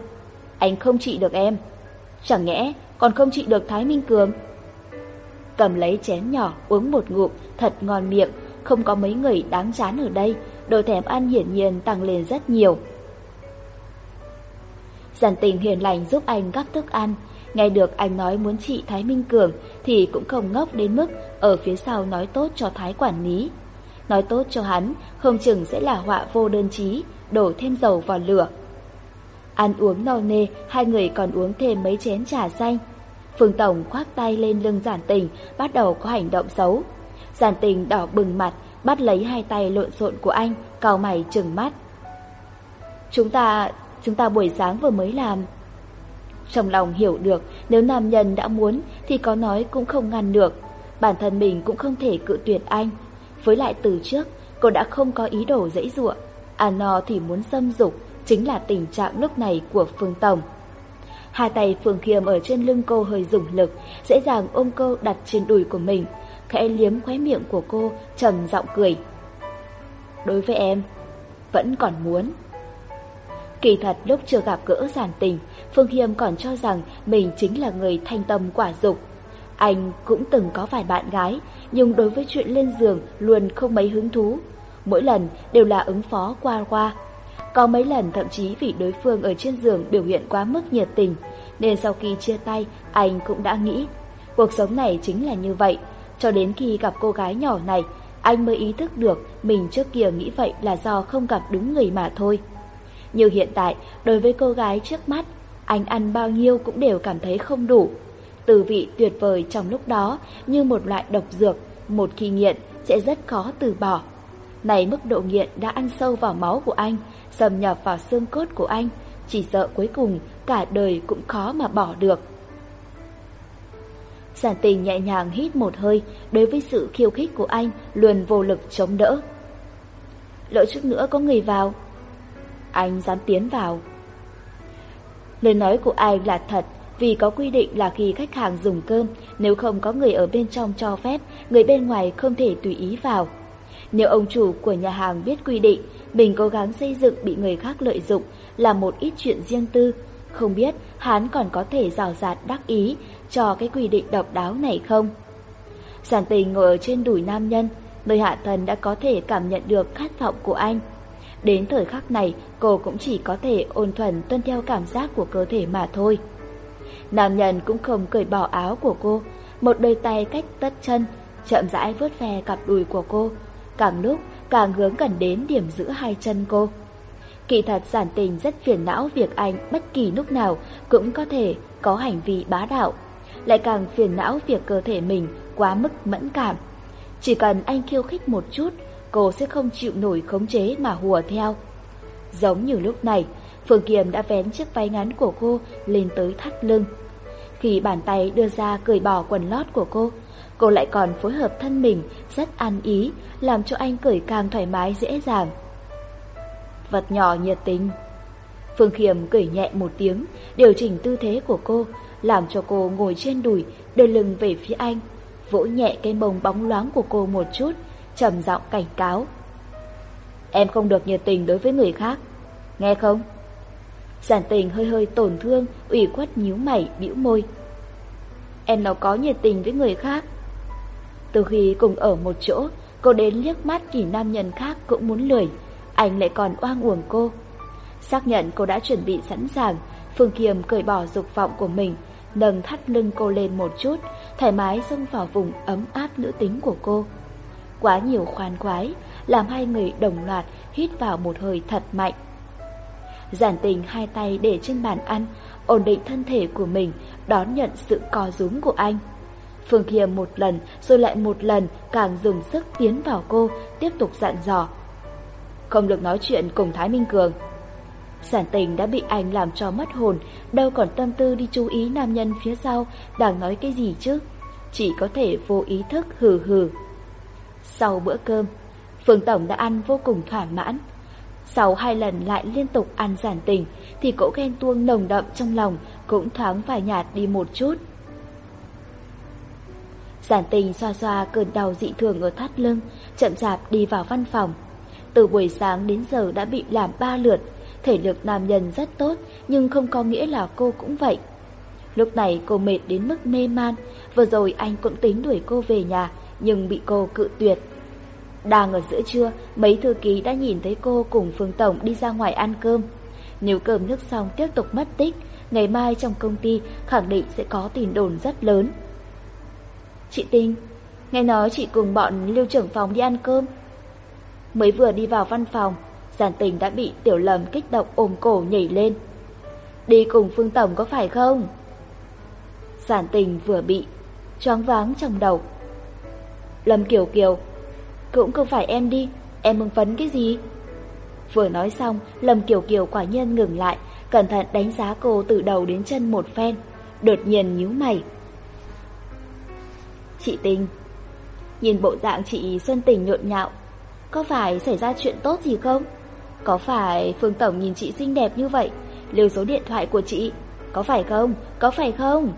Speaker 1: anh không trị được em. Chẳng nhẽ còn không trị được Thái Minh Cường? Cầm lấy chén nhỏ uống một ngụm thật ngon miệng, không có mấy người đáng chán ở đây, đồ thèm ăn hiển nhiên tăng lên rất nhiều. Giản tình hiền lành giúp anh gắp thức ăn, Nghe được anh nói muốn chị Thái Minh Cường thì cũng không ngốc đến mức ở phía sau nói tốt cho Thái quản lý. Nói tốt cho hắn, không chừng sẽ là họa vô đơn chí, đổ thêm dầu vào lửa. Ăn uống no nê, hai người còn uống thêm mấy chén trà xanh. Phương Tổng khoác tay lên lưng giản tình, bắt đầu có hành động xấu. Giản tình đỏ bừng mặt, bắt lấy hai tay lộn xộn của anh, cau mày trừng mắt. Chúng ta, chúng ta buổi sáng vừa mới làm, trong lòng hiểu được nếu nam nhân đã muốn thì có nói cũng không ngăn được. Bản thân mình cũng không thể cự tuyệt anh. Với lại từ trước, cô đã không có ý đồ dễ dụa. À no thì muốn xâm dục, chính là tình trạng lúc này của Phương Tổng. Hai tay Phương Khiêm ở trên lưng cô hơi dùng lực, dễ dàng ôm cô đặt trên đùi của mình, khẽ liếm khóe miệng của cô, trầm giọng cười. Đối với em, vẫn còn muốn. Kỳ thật lúc chưa gặp gỡ giản tình, Phương Hiêm còn cho rằng mình chính là người thanh tâm quả dục. Anh cũng từng có vài bạn gái, nhưng đối với chuyện lên giường luôn không mấy hứng thú. Mỗi lần đều là ứng phó qua qua. Có mấy lần thậm chí vì đối phương ở trên giường biểu hiện quá mức nhiệt tình, nên sau khi chia tay, anh cũng đã nghĩ. Cuộc sống này chính là như vậy, cho đến khi gặp cô gái nhỏ này, anh mới ý thức được mình trước kia nghĩ vậy là do không gặp đúng người mà thôi. Như hiện tại, đối với cô gái trước mắt, anh ăn bao nhiêu cũng đều cảm thấy không đủ. Từ vị tuyệt vời trong lúc đó như một loại độc dược, một khi nghiện sẽ rất khó từ bỏ. Này mức độ nghiện đã ăn sâu vào máu của anh, xâm nhập vào xương cốt của anh, chỉ sợ cuối cùng cả đời cũng khó mà bỏ được. Giản tình nhẹ nhàng hít một hơi đối với sự khiêu khích của anh luôn vô lực chống đỡ. Lỡ chút nữa có người vào. Anh dám tiến vào, Lời nói của ai là thật, vì có quy định là khi khách hàng dùng cơm, nếu không có người ở bên trong cho phép, người bên ngoài không thể tùy ý vào. Nếu ông chủ của nhà hàng biết quy định, mình cố gắng xây dựng bị người khác lợi dụng là một ít chuyện riêng tư, không biết hắn còn có thể rào rạt đắc ý cho cái quy định độc đáo này không? Giản tình ngồi ở trên đùi nam nhân, nơi hạ thần đã có thể cảm nhận được khát vọng của anh. Đến thời khắc này, cô cũng chỉ có thể ôn thuần tuân theo cảm giác của cơ thể mà thôi. Nam nhân cũng không cởi bỏ áo của cô, một đôi tay cách tất chân, chậm rãi vớt ve cặp đùi của cô, càng lúc càng hướng gần đến điểm giữa hai chân cô. Kỳ thật giản tình rất phiền não việc anh bất kỳ lúc nào cũng có thể có hành vi bá đạo, lại càng phiền não việc cơ thể mình quá mức mẫn cảm. Chỉ cần anh khiêu khích một chút cô sẽ không chịu nổi khống chế mà hùa theo. Giống như lúc này, Phương Kiềm đã vén chiếc váy ngắn của cô lên tới thắt lưng. Khi bàn tay đưa ra cởi bỏ quần lót của cô, cô lại còn phối hợp thân mình rất ăn ý, làm cho anh cởi càng thoải mái dễ dàng. Vật nhỏ nhiệt tình. Phương kiềm cởi nhẹ một tiếng, điều chỉnh tư thế của cô, làm cho cô ngồi trên đùi, đưa lưng về phía anh, vỗ nhẹ cái mông bóng loáng của cô một chút, trầm giọng cảnh cáo. Em không được nhiệt tình đối với người khác, nghe không? Giản tình hơi hơi tổn thương, ủy khuất nhíu mày, bĩu môi. Em nào có nhiệt tình với người khác. Từ khi cùng ở một chỗ, cô đến liếc mắt kỳ nam nhân khác cũng muốn lười, anh lại còn oang uổng cô. Xác nhận cô đã chuẩn bị sẵn sàng, Phương Kiềm cởi bỏ dục vọng của mình, nâng thắt lưng cô lên một chút, thoải mái xông vào vùng ấm áp nữ tính của cô quá nhiều khoan khoái, làm hai người đồng loạt hít vào một hơi thật mạnh. Giản tình hai tay để trên bàn ăn, ổn định thân thể của mình, đón nhận sự co rúm của anh. Phương Kia một lần rồi lại một lần càng dùng sức tiến vào cô, tiếp tục dặn dò. Không được nói chuyện cùng Thái Minh Cường. Giản tình đã bị anh làm cho mất hồn, đâu còn tâm tư đi chú ý nam nhân phía sau đang nói cái gì chứ. Chỉ có thể vô ý thức hừ hừ. Sau bữa cơm, Phương Tổng đã ăn vô cùng thỏa mãn. Sau hai lần lại liên tục ăn giản tình thì cỗ ghen tuông nồng đậm trong lòng cũng thoáng và nhạt đi một chút. Giản tình xoa xoa cơn đau dị thường ở thắt lưng, chậm chạp đi vào văn phòng. Từ buổi sáng đến giờ đã bị làm ba lượt, thể lực nam nhân rất tốt nhưng không có nghĩa là cô cũng vậy. Lúc này cô mệt đến mức mê man, vừa rồi anh cũng tính đuổi cô về nhà nhưng bị cô cự tuyệt. Đang ở giữa trưa, mấy thư ký đã nhìn thấy cô cùng Phương Tổng đi ra ngoài ăn cơm. Nếu cơm nước xong tiếp tục mất tích, ngày mai trong công ty khẳng định sẽ có tin đồn rất lớn. Chị Tinh, nghe nói chị cùng bọn lưu trưởng phòng đi ăn cơm. Mới vừa đi vào văn phòng, giản tình đã bị tiểu lầm kích động ôm cổ nhảy lên. Đi cùng Phương Tổng có phải không? Giản tình vừa bị choáng váng trong đầu Lâm Kiều Kiều. Cũng không phải em đi, em mừng phấn cái gì? Vừa nói xong, Lâm Kiều Kiều quả nhân ngừng lại, cẩn thận đánh giá cô từ đầu đến chân một phen, đột nhiên nhíu mày. Chị Tình Nhìn bộ dạng chị Xuân Tình nhộn nhạo, có phải xảy ra chuyện tốt gì không? Có phải Phương Tổng nhìn chị xinh đẹp như vậy, lưu số điện thoại của chị, có phải không, có phải không?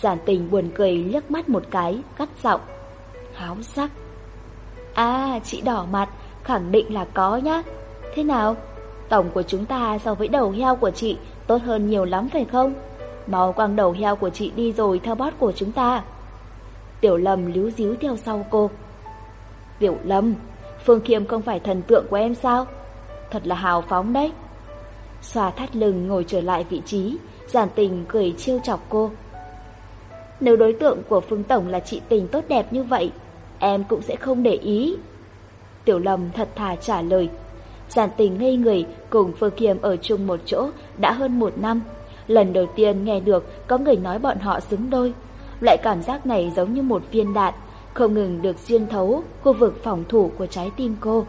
Speaker 1: Giản tình buồn cười liếc mắt một cái, cắt giọng háo sắc. À, chị đỏ mặt, khẳng định là có nhá. Thế nào? Tổng của chúng ta so với đầu heo của chị tốt hơn nhiều lắm phải không? Mau quăng đầu heo của chị đi rồi theo bót của chúng ta. Tiểu Lâm líu díu theo sau cô. Tiểu Lâm, Phương Khiêm không phải thần tượng của em sao? Thật là hào phóng đấy. Xòa thắt lưng ngồi trở lại vị trí, giản tình cười chiêu chọc cô. Nếu đối tượng của Phương Tổng là chị tình tốt đẹp như vậy, em cũng sẽ không để ý. Tiểu Lâm thật thà trả lời. Giản tình ngây người cùng Phương kiềm ở chung một chỗ đã hơn một năm. Lần đầu tiên nghe được có người nói bọn họ xứng đôi. Loại cảm giác này giống như một viên đạn, không ngừng được xuyên thấu khu vực phòng thủ của trái tim cô.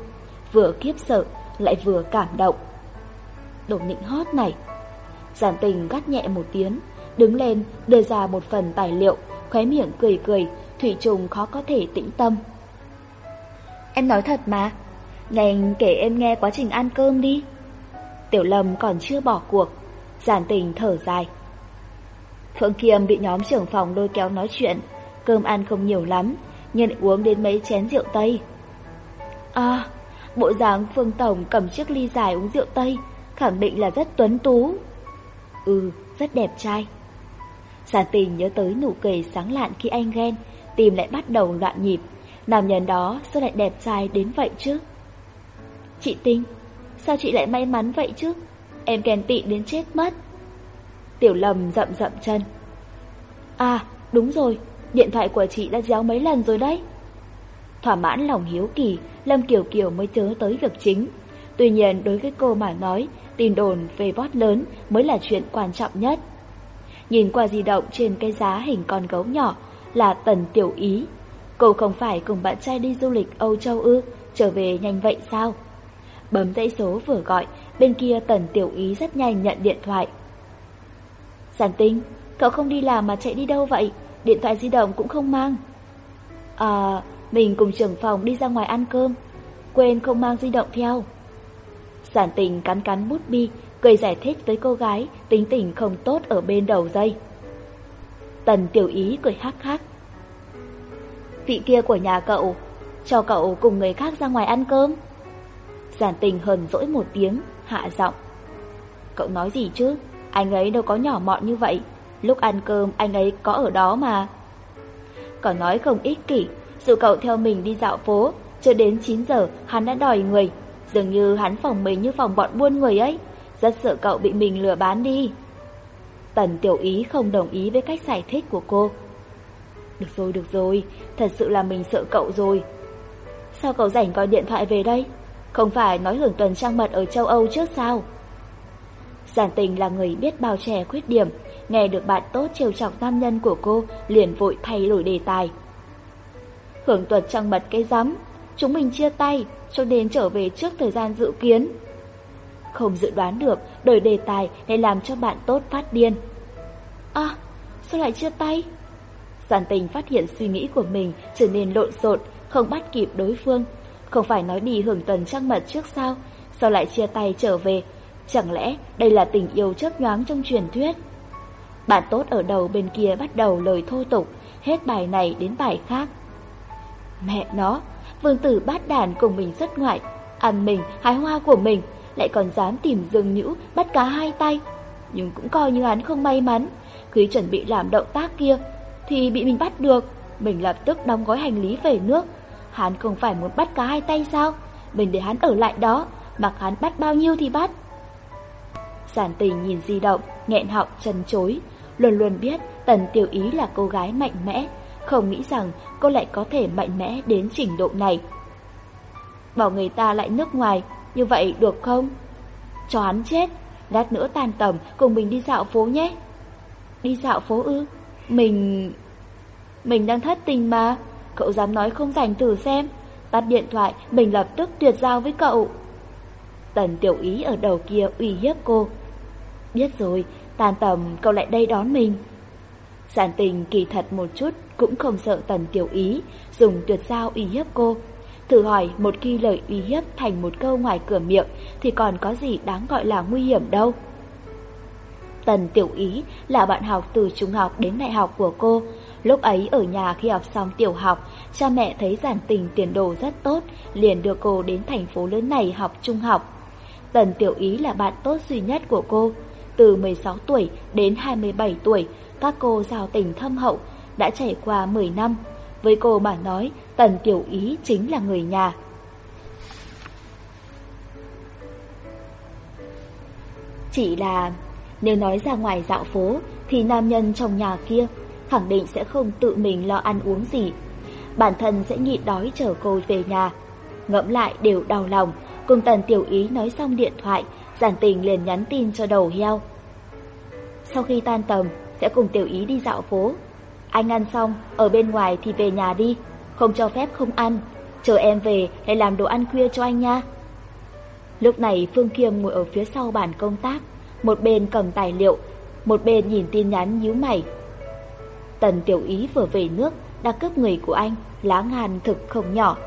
Speaker 1: Vừa kiếp sợ, lại vừa cảm động. Đồ nịnh hót này. Giản tình gắt nhẹ một tiếng, đứng lên đưa ra một phần tài liệu, khóe miệng cười cười, Thủy trùng khó có thể tĩnh tâm. Em nói thật mà, Nành kể em nghe quá trình ăn cơm đi. Tiểu Lâm còn chưa bỏ cuộc, giản tình thở dài. Phượng Kiêm bị nhóm trưởng phòng lôi kéo nói chuyện, cơm ăn không nhiều lắm, nhưng uống đến mấy chén rượu Tây. À, bộ dáng Phương Tổng cầm chiếc ly dài uống rượu Tây, khẳng định là rất tuấn tú. Ừ, rất đẹp trai. Giản tình nhớ tới nụ cười sáng lạn khi anh ghen, tim lại bắt đầu loạn nhịp. Nam nhân đó sao lại đẹp trai đến vậy chứ? Chị Tinh, sao chị lại may mắn vậy chứ? Em kèn tị đến chết mất. Tiểu lầm rậm rậm chân. À, đúng rồi, điện thoại của chị đã déo mấy lần rồi đấy. Thỏa mãn lòng hiếu kỳ, Lâm Kiều Kiều mới chớ tới việc chính. Tuy nhiên đối với cô mà nói, tin đồn về bót lớn mới là chuyện quan trọng nhất. Nhìn qua di động trên cái giá hình con gấu nhỏ, là Tần Tiểu Ý. Cô không phải cùng bạn trai đi du lịch Âu Châu ư, trở về nhanh vậy sao? Bấm dãy số vừa gọi, bên kia Tần Tiểu Ý rất nhanh nhận điện thoại. Giản Tinh, cậu không đi làm mà chạy đi đâu vậy? Điện thoại di động cũng không mang. À, mình cùng trưởng phòng đi ra ngoài ăn cơm, quên không mang di động theo. Giản Tình cắn cắn bút bi, cười giải thích với cô gái tính tình không tốt ở bên đầu dây. Tần Tiểu Ý cười hắc hắc, vị kia của nhà cậu, cho cậu cùng người khác ra ngoài ăn cơm. Giản tình hờn dỗi một tiếng, hạ giọng. Cậu nói gì chứ, anh ấy đâu có nhỏ mọn như vậy, lúc ăn cơm anh ấy có ở đó mà. Còn nói không ích kỷ, dù cậu theo mình đi dạo phố, cho đến 9 giờ hắn đã đòi người, dường như hắn phòng mình như phòng bọn buôn người ấy, rất sợ cậu bị mình lừa bán đi. Tần tiểu ý không đồng ý với cách giải thích của cô, được rồi, được rồi, thật sự là mình sợ cậu rồi. Sao cậu rảnh gọi điện thoại về đây? Không phải nói hưởng tuần trang mật ở châu Âu trước sao? Giản tình là người biết bao trẻ khuyết điểm, nghe được bạn tốt chiều trọng nam nhân của cô liền vội thay đổi đề tài. Hưởng tuần trang mật cái rắm, chúng mình chia tay cho đến trở về trước thời gian dự kiến. Không dự đoán được, đổi đề tài để làm cho bạn tốt phát điên. À, sao lại chia tay? Giản tình phát hiện suy nghĩ của mình trở nên lộn xộn, không bắt kịp đối phương. Không phải nói đi hưởng tuần trăng mật trước sao, sao lại chia tay trở về? Chẳng lẽ đây là tình yêu chớp nhoáng trong truyền thuyết? Bạn tốt ở đầu bên kia bắt đầu lời thô tục, hết bài này đến bài khác. Mẹ nó, vương tử bát đàn cùng mình rất ngoại, ăn mình, hái hoa của mình, lại còn dám tìm dương nhũ bắt cá hai tay. Nhưng cũng coi như hắn không may mắn, khi chuẩn bị làm động tác kia thì bị mình bắt được. Mình lập tức đóng gói hành lý về nước. Hắn không phải muốn bắt cá hai tay sao? Mình để hắn ở lại đó, mặc hắn bắt bao nhiêu thì bắt. Giản tình nhìn di động, nghẹn họng chân chối. Luôn luôn biết Tần Tiểu Ý là cô gái mạnh mẽ, không nghĩ rằng cô lại có thể mạnh mẽ đến trình độ này. Bảo người ta lại nước ngoài, như vậy được không? Cho hắn chết, lát nữa tan tầm cùng mình đi dạo phố nhé. Đi dạo phố ư? Mình... Mình đang thất tình mà. Cậu dám nói không rảnh thử xem. Tắt điện thoại, mình lập tức tuyệt giao với cậu. Tần tiểu ý ở đầu kia uy hiếp cô. Biết rồi, tàn tầm cậu lại đây đón mình. Sản tình kỳ thật một chút cũng không sợ tần tiểu ý, dùng tuyệt giao uy hiếp cô. Thử hỏi một khi lời uy hiếp thành một câu ngoài cửa miệng thì còn có gì đáng gọi là nguy hiểm đâu. Tần Tiểu Ý là bạn học từ trung học đến đại học của cô. Lúc ấy ở nhà khi học xong tiểu học, cha mẹ thấy giản tình tiền đồ rất tốt, liền đưa cô đến thành phố lớn này học trung học. Tần Tiểu Ý là bạn tốt duy nhất của cô. Từ 16 tuổi đến 27 tuổi, các cô giao tình thâm hậu, đã trải qua 10 năm. Với cô mà nói, Tần Tiểu Ý chính là người nhà. Chỉ là nếu nói ra ngoài dạo phố, Thì nam nhân trong nhà kia Khẳng định sẽ không tự mình lo ăn uống gì. Bản thân sẽ nhịn đói chờ cô về nhà. Ngẫm lại đều đau lòng, Cùng tần tiểu ý nói xong điện thoại, Giản tình liền nhắn tin cho đầu heo. Sau khi tan tầm, Sẽ cùng tiểu ý đi dạo phố. Anh ăn xong, Ở bên ngoài thì về nhà đi, Không cho phép không ăn. Chờ em về hãy làm đồ ăn khuya cho anh nha. Lúc này Phương Kiêm ngồi ở phía sau bàn công tác một bên cầm tài liệu, một bên nhìn tin nhắn nhíu mày. Tần Tiểu Ý vừa về nước, đã cướp người của anh, lá ngàn thực không nhỏ.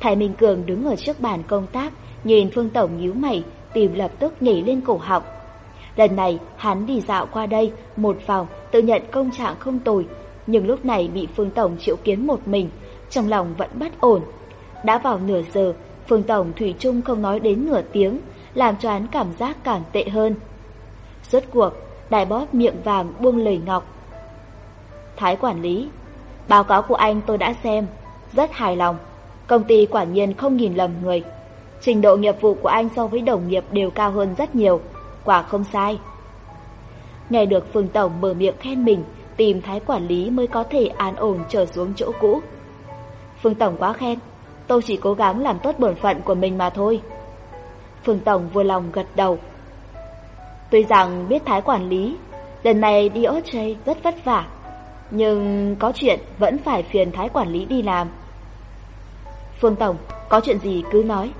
Speaker 1: Thái Minh Cường đứng ở trước bàn công tác, nhìn Phương Tổng nhíu mày, tìm lập tức nhảy lên cổ họng. Lần này, hắn đi dạo qua đây, một vòng, tự nhận công trạng không tồi, nhưng lúc này bị Phương Tổng triệu kiến một mình, trong lòng vẫn bất ổn. Đã vào nửa giờ, Phương Tổng Thủy Trung không nói đến nửa tiếng, làm cho hắn cảm giác càng tệ hơn. Rốt cuộc, đại bóp miệng vàng buông lời ngọc. Thái quản lý, báo cáo của anh tôi đã xem, rất hài lòng. Công ty quả nhiên không nhìn lầm người. Trình độ nghiệp vụ của anh so với đồng nghiệp đều cao hơn rất nhiều, quả không sai. Nghe được Phương Tổng mở miệng khen mình, tìm thái quản lý mới có thể an ổn trở xuống chỗ cũ. Phương Tổng quá khen, tôi chỉ cố gắng làm tốt bổn phận của mình mà thôi. Phương Tổng vừa lòng gật đầu. Tuy rằng biết Thái quản lý, lần này đi Australia rất vất vả, nhưng có chuyện vẫn phải phiền Thái quản lý đi làm. Phương Tổng, có chuyện gì cứ nói.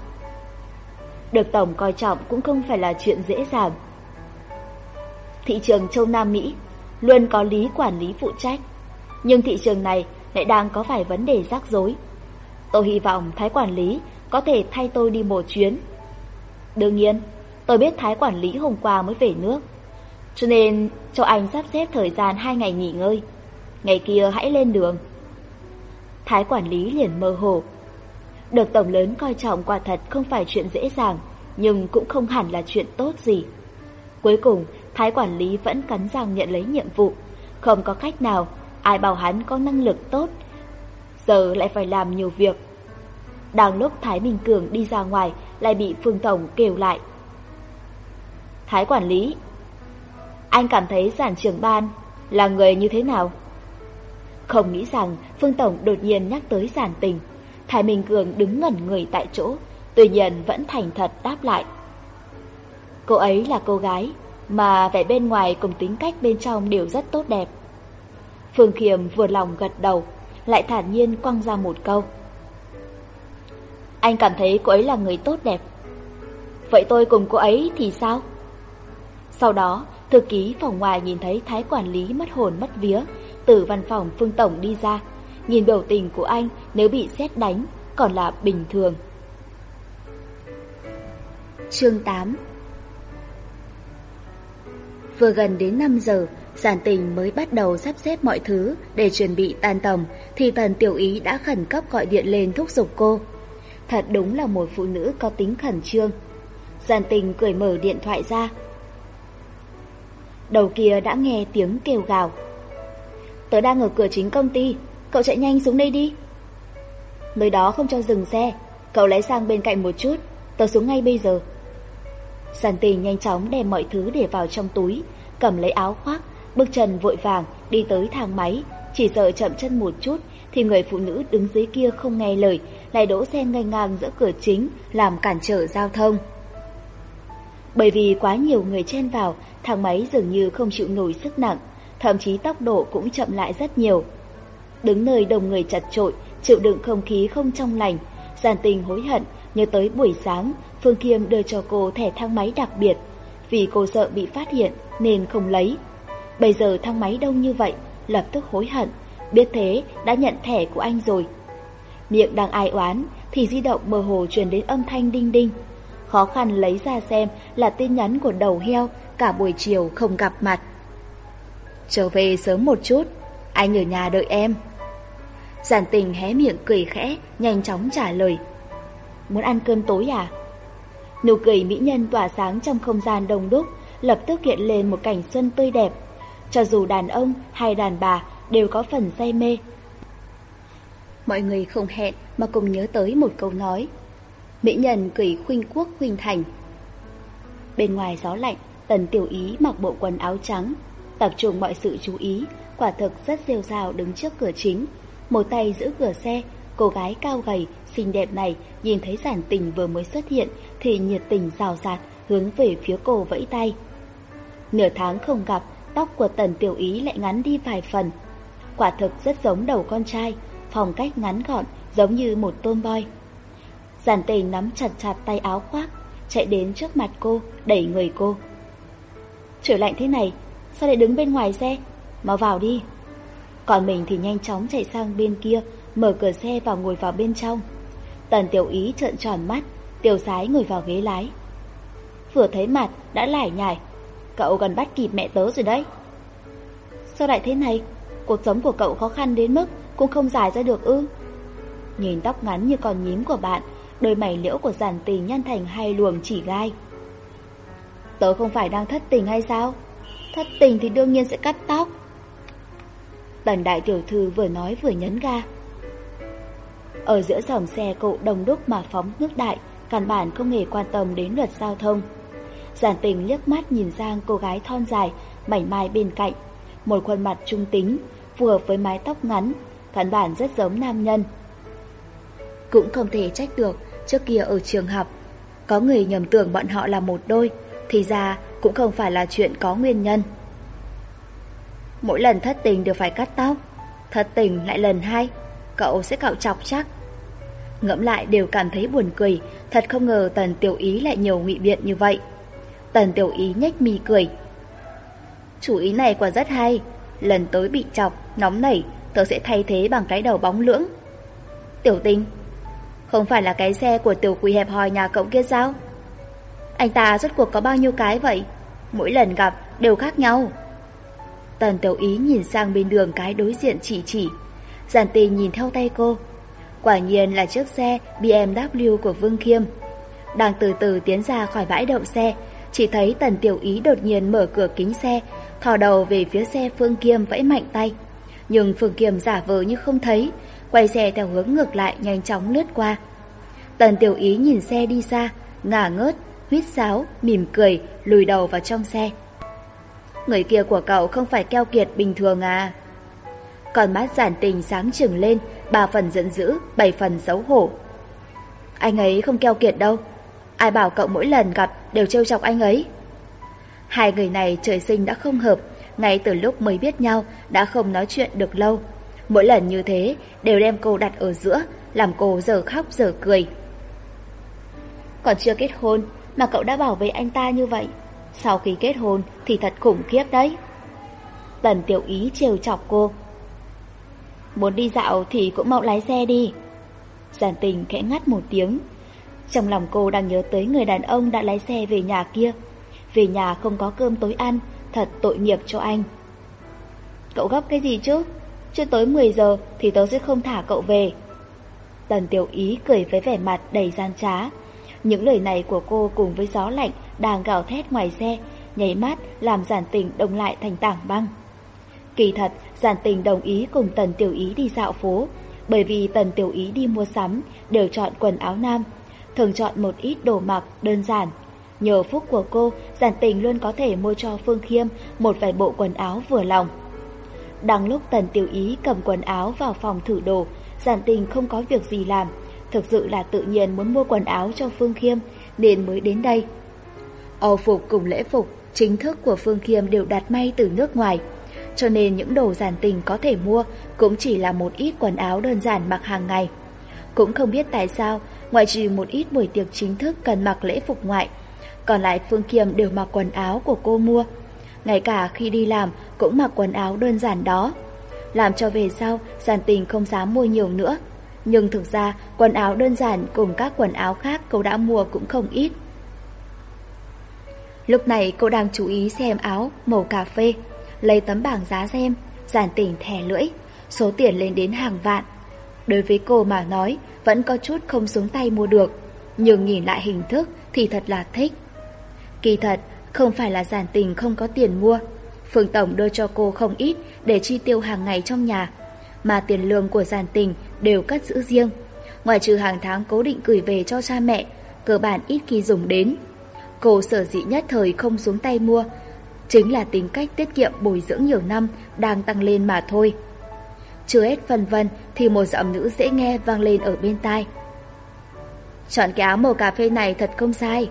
Speaker 1: Được Tổng coi trọng cũng không phải là chuyện dễ dàng. Thị trường châu Nam Mỹ luôn có lý quản lý phụ trách, nhưng thị trường này lại đang có vài vấn đề rắc rối. Tôi hy vọng Thái quản lý có thể thay tôi đi một chuyến Đương nhiên, tôi biết Thái quản lý hôm qua mới về nước. Cho nên cho anh sắp xếp thời gian hai ngày nghỉ ngơi. Ngày kia hãy lên đường. Thái quản lý liền mơ hồ. Được tổng lớn coi trọng quả thật không phải chuyện dễ dàng, nhưng cũng không hẳn là chuyện tốt gì. Cuối cùng, Thái quản lý vẫn cắn răng nhận lấy nhiệm vụ. Không có cách nào, ai bảo hắn có năng lực tốt. Giờ lại phải làm nhiều việc. Đang lúc Thái Minh Cường đi ra ngoài lại bị Phương Tổng kêu lại. Thái quản lý, anh cảm thấy giản trưởng ban là người như thế nào? Không nghĩ rằng Phương Tổng đột nhiên nhắc tới giản tình. Thái Minh Cường đứng ngẩn người tại chỗ, tuy nhiên vẫn thành thật đáp lại. Cô ấy là cô gái, mà vẻ bên ngoài cùng tính cách bên trong đều rất tốt đẹp. Phương Khiêm vừa lòng gật đầu, lại thản nhiên quăng ra một câu. Anh cảm thấy cô ấy là người tốt đẹp. Vậy tôi cùng cô ấy thì sao? Sau đó, thư ký phòng ngoài nhìn thấy thái quản lý mất hồn mất vía, từ văn phòng Phương Tổng đi ra. Nhìn biểu tình của anh nếu bị xét đánh còn là bình thường. Chương 8 Vừa gần đến 5 giờ, giản tình mới bắt đầu sắp xếp mọi thứ để chuẩn bị tan tầm, thì tần tiểu ý đã khẩn cấp gọi điện lên thúc giục cô. Thật đúng là một phụ nữ có tính khẩn trương. Giàn tình cười mở điện thoại ra. Đầu kia đã nghe tiếng kêu gào. Tớ đang ở cửa chính công ty, cậu chạy nhanh xuống đây đi. Nơi đó không cho dừng xe, cậu lái sang bên cạnh một chút, tớ xuống ngay bây giờ. Giàn tình nhanh chóng đem mọi thứ để vào trong túi, cầm lấy áo khoác, bước chân vội vàng đi tới thang máy, chỉ sợ chậm chân một chút thì người phụ nữ đứng dưới kia không nghe lời lại đỗ xe ngay ngang giữa cửa chính làm cản trở giao thông. Bởi vì quá nhiều người chen vào, thang máy dường như không chịu nổi sức nặng, thậm chí tốc độ cũng chậm lại rất nhiều. Đứng nơi đồng người chật trội, chịu đựng không khí không trong lành, giàn tình hối hận nhớ tới buổi sáng Phương Kiêm đưa cho cô thẻ thang máy đặc biệt, vì cô sợ bị phát hiện nên không lấy. Bây giờ thang máy đông như vậy, lập tức hối hận, biết thế đã nhận thẻ của anh rồi, Miệng đang ai oán, Thì di động mơ hồ truyền đến âm thanh đinh đinh. Khó khăn lấy ra xem là tin nhắn của đầu heo, Cả buổi chiều không gặp mặt. Trở về sớm một chút, Anh ở nhà đợi em. Giản tình hé miệng cười khẽ, Nhanh chóng trả lời. Muốn ăn cơm tối à? Nụ cười mỹ nhân tỏa sáng trong không gian đông đúc, Lập tức hiện lên một cảnh xuân tươi đẹp. Cho dù đàn ông hay đàn bà đều có phần say mê mọi người không hẹn mà cùng nhớ tới một câu nói. Mỹ nhân cười khuynh quốc khuynh thành. Bên ngoài gió lạnh, tần tiểu ý mặc bộ quần áo trắng, tập trung mọi sự chú ý, quả thực rất rêu rào đứng trước cửa chính. Một tay giữ cửa xe, cô gái cao gầy, xinh đẹp này nhìn thấy giản tình vừa mới xuất hiện thì nhiệt tình rào rạt hướng về phía cô vẫy tay. Nửa tháng không gặp, tóc của tần tiểu ý lại ngắn đi vài phần. Quả thực rất giống đầu con trai, phong cách ngắn gọn giống như một tôn boy. Giản tề nắm chặt chặt tay áo khoác, chạy đến trước mặt cô, đẩy người cô. Trời lạnh thế này, sao lại đứng bên ngoài xe? Mau vào đi. Còn mình thì nhanh chóng chạy sang bên kia, mở cửa xe và ngồi vào bên trong. Tần tiểu ý trợn tròn mắt, tiểu sái ngồi vào ghế lái. Vừa thấy mặt, đã lải nhải. Cậu gần bắt kịp mẹ tớ rồi đấy. Sao lại thế này? Cuộc sống của cậu khó khăn đến mức cũng không giải ra được ư. Nhìn tóc ngắn như con nhím của bạn, đôi mày liễu của giản tình nhăn thành hai luồng chỉ gai. Tớ không phải đang thất tình hay sao? Thất tình thì đương nhiên sẽ cắt tóc. Tần đại tiểu thư vừa nói vừa nhấn ga. Ở giữa dòng xe cậu đông đúc mà phóng nước đại, căn bản không hề quan tâm đến luật giao thông. Giản tình liếc mắt nhìn sang cô gái thon dài, mảnh mai bên cạnh, một khuôn mặt trung tính, vừa với mái tóc ngắn, căn bản rất giống nam nhân. Cũng không thể trách được, trước kia ở trường học, có người nhầm tưởng bọn họ là một đôi, thì ra cũng không phải là chuyện có nguyên nhân. Mỗi lần thất tình đều phải cắt tóc, thất tình lại lần hai, cậu sẽ cạo chọc chắc. Ngẫm lại đều cảm thấy buồn cười, thật không ngờ Tần Tiểu Ý lại nhiều ngụy biện như vậy. Tần Tiểu Ý nhếch mi cười. Chủ ý này quả rất hay, lần tới bị chọc, nóng nảy, tớ sẽ thay thế bằng cái đầu bóng lưỡng. Tiểu Tinh, không phải là cái xe của tiểu quỷ hẹp hòi nhà cậu kia sao? Anh ta rốt cuộc có bao nhiêu cái vậy? Mỗi lần gặp đều khác nhau. Tần tiểu ý nhìn sang bên đường cái đối diện chỉ chỉ. Giản tì nhìn theo tay cô. Quả nhiên là chiếc xe BMW của Vương Khiêm. Đang từ từ tiến ra khỏi bãi đậu xe, chỉ thấy tần tiểu ý đột nhiên mở cửa kính xe, thò đầu về phía xe Phương Kiêm vẫy mạnh tay nhưng Phương Kiềm giả vờ như không thấy, quay xe theo hướng ngược lại nhanh chóng lướt qua. Tần Tiểu Ý nhìn xe đi xa, ngả ngớt, huyết sáo, mỉm cười, lùi đầu vào trong xe. Người kia của cậu không phải keo kiệt bình thường à? Còn mắt giản tình sáng trừng lên, ba phần giận dữ, bảy phần xấu hổ. Anh ấy không keo kiệt đâu, ai bảo cậu mỗi lần gặp đều trêu chọc anh ấy. Hai người này trời sinh đã không hợp, ngay từ lúc mới biết nhau đã không nói chuyện được lâu. Mỗi lần như thế đều đem cô đặt ở giữa, làm cô giờ khóc giờ cười. Còn chưa kết hôn mà cậu đã bảo vệ anh ta như vậy. Sau khi kết hôn thì thật khủng khiếp đấy. Tần tiểu ý trêu chọc cô. Muốn đi dạo thì cũng mau lái xe đi. Giản tình khẽ ngắt một tiếng. Trong lòng cô đang nhớ tới người đàn ông đã lái xe về nhà kia. Về nhà không có cơm tối ăn, Thật tội nghiệp cho anh. Cậu gấp cái gì chứ? Chưa tới 10 giờ thì tớ sẽ không thả cậu về. Tần tiểu ý cười với vẻ mặt đầy gian trá. Những lời này của cô cùng với gió lạnh Đang gào thét ngoài xe, Nháy mắt làm giản tình đông lại thành tảng băng. Kỳ thật, giản tình đồng ý cùng tần tiểu ý đi dạo phố, Bởi vì tần tiểu ý đi mua sắm, Đều chọn quần áo nam, Thường chọn một ít đồ mặc đơn giản Nhờ phúc của cô, giản tình luôn có thể mua cho Phương Khiêm một vài bộ quần áo vừa lòng. Đang lúc tần tiểu ý cầm quần áo vào phòng thử đồ, giản tình không có việc gì làm. Thực sự là tự nhiên muốn mua quần áo cho Phương Khiêm nên mới đến đây. Âu phục cùng lễ phục chính thức của Phương Khiêm đều đặt may từ nước ngoài. Cho nên những đồ giản tình có thể mua cũng chỉ là một ít quần áo đơn giản mặc hàng ngày. Cũng không biết tại sao, ngoại trừ một ít buổi tiệc chính thức cần mặc lễ phục ngoại, còn lại Phương Kiềm đều mặc quần áo của cô mua. Ngay cả khi đi làm cũng mặc quần áo đơn giản đó. Làm cho về sau, giản tình không dám mua nhiều nữa. Nhưng thực ra, quần áo đơn giản cùng các quần áo khác cô đã mua cũng không ít. Lúc này cô đang chú ý xem áo màu cà phê, lấy tấm bảng giá xem, giản tình thẻ lưỡi, số tiền lên đến hàng vạn. Đối với cô mà nói, vẫn có chút không xuống tay mua được, nhưng nhìn lại hình thức thì thật là thích. Kỳ thật, không phải là giản tình không có tiền mua. Phương Tổng đưa cho cô không ít để chi tiêu hàng ngày trong nhà, mà tiền lương của giản tình đều cất giữ riêng. Ngoài trừ hàng tháng cố định gửi về cho cha mẹ, cơ bản ít khi dùng đến. Cô sở dĩ nhất thời không xuống tay mua, chính là tính cách tiết kiệm bồi dưỡng nhiều năm đang tăng lên mà thôi. Chưa hết phần vân thì một giọng nữ dễ nghe vang lên ở bên tai. Chọn cái áo màu cà phê này thật không sai.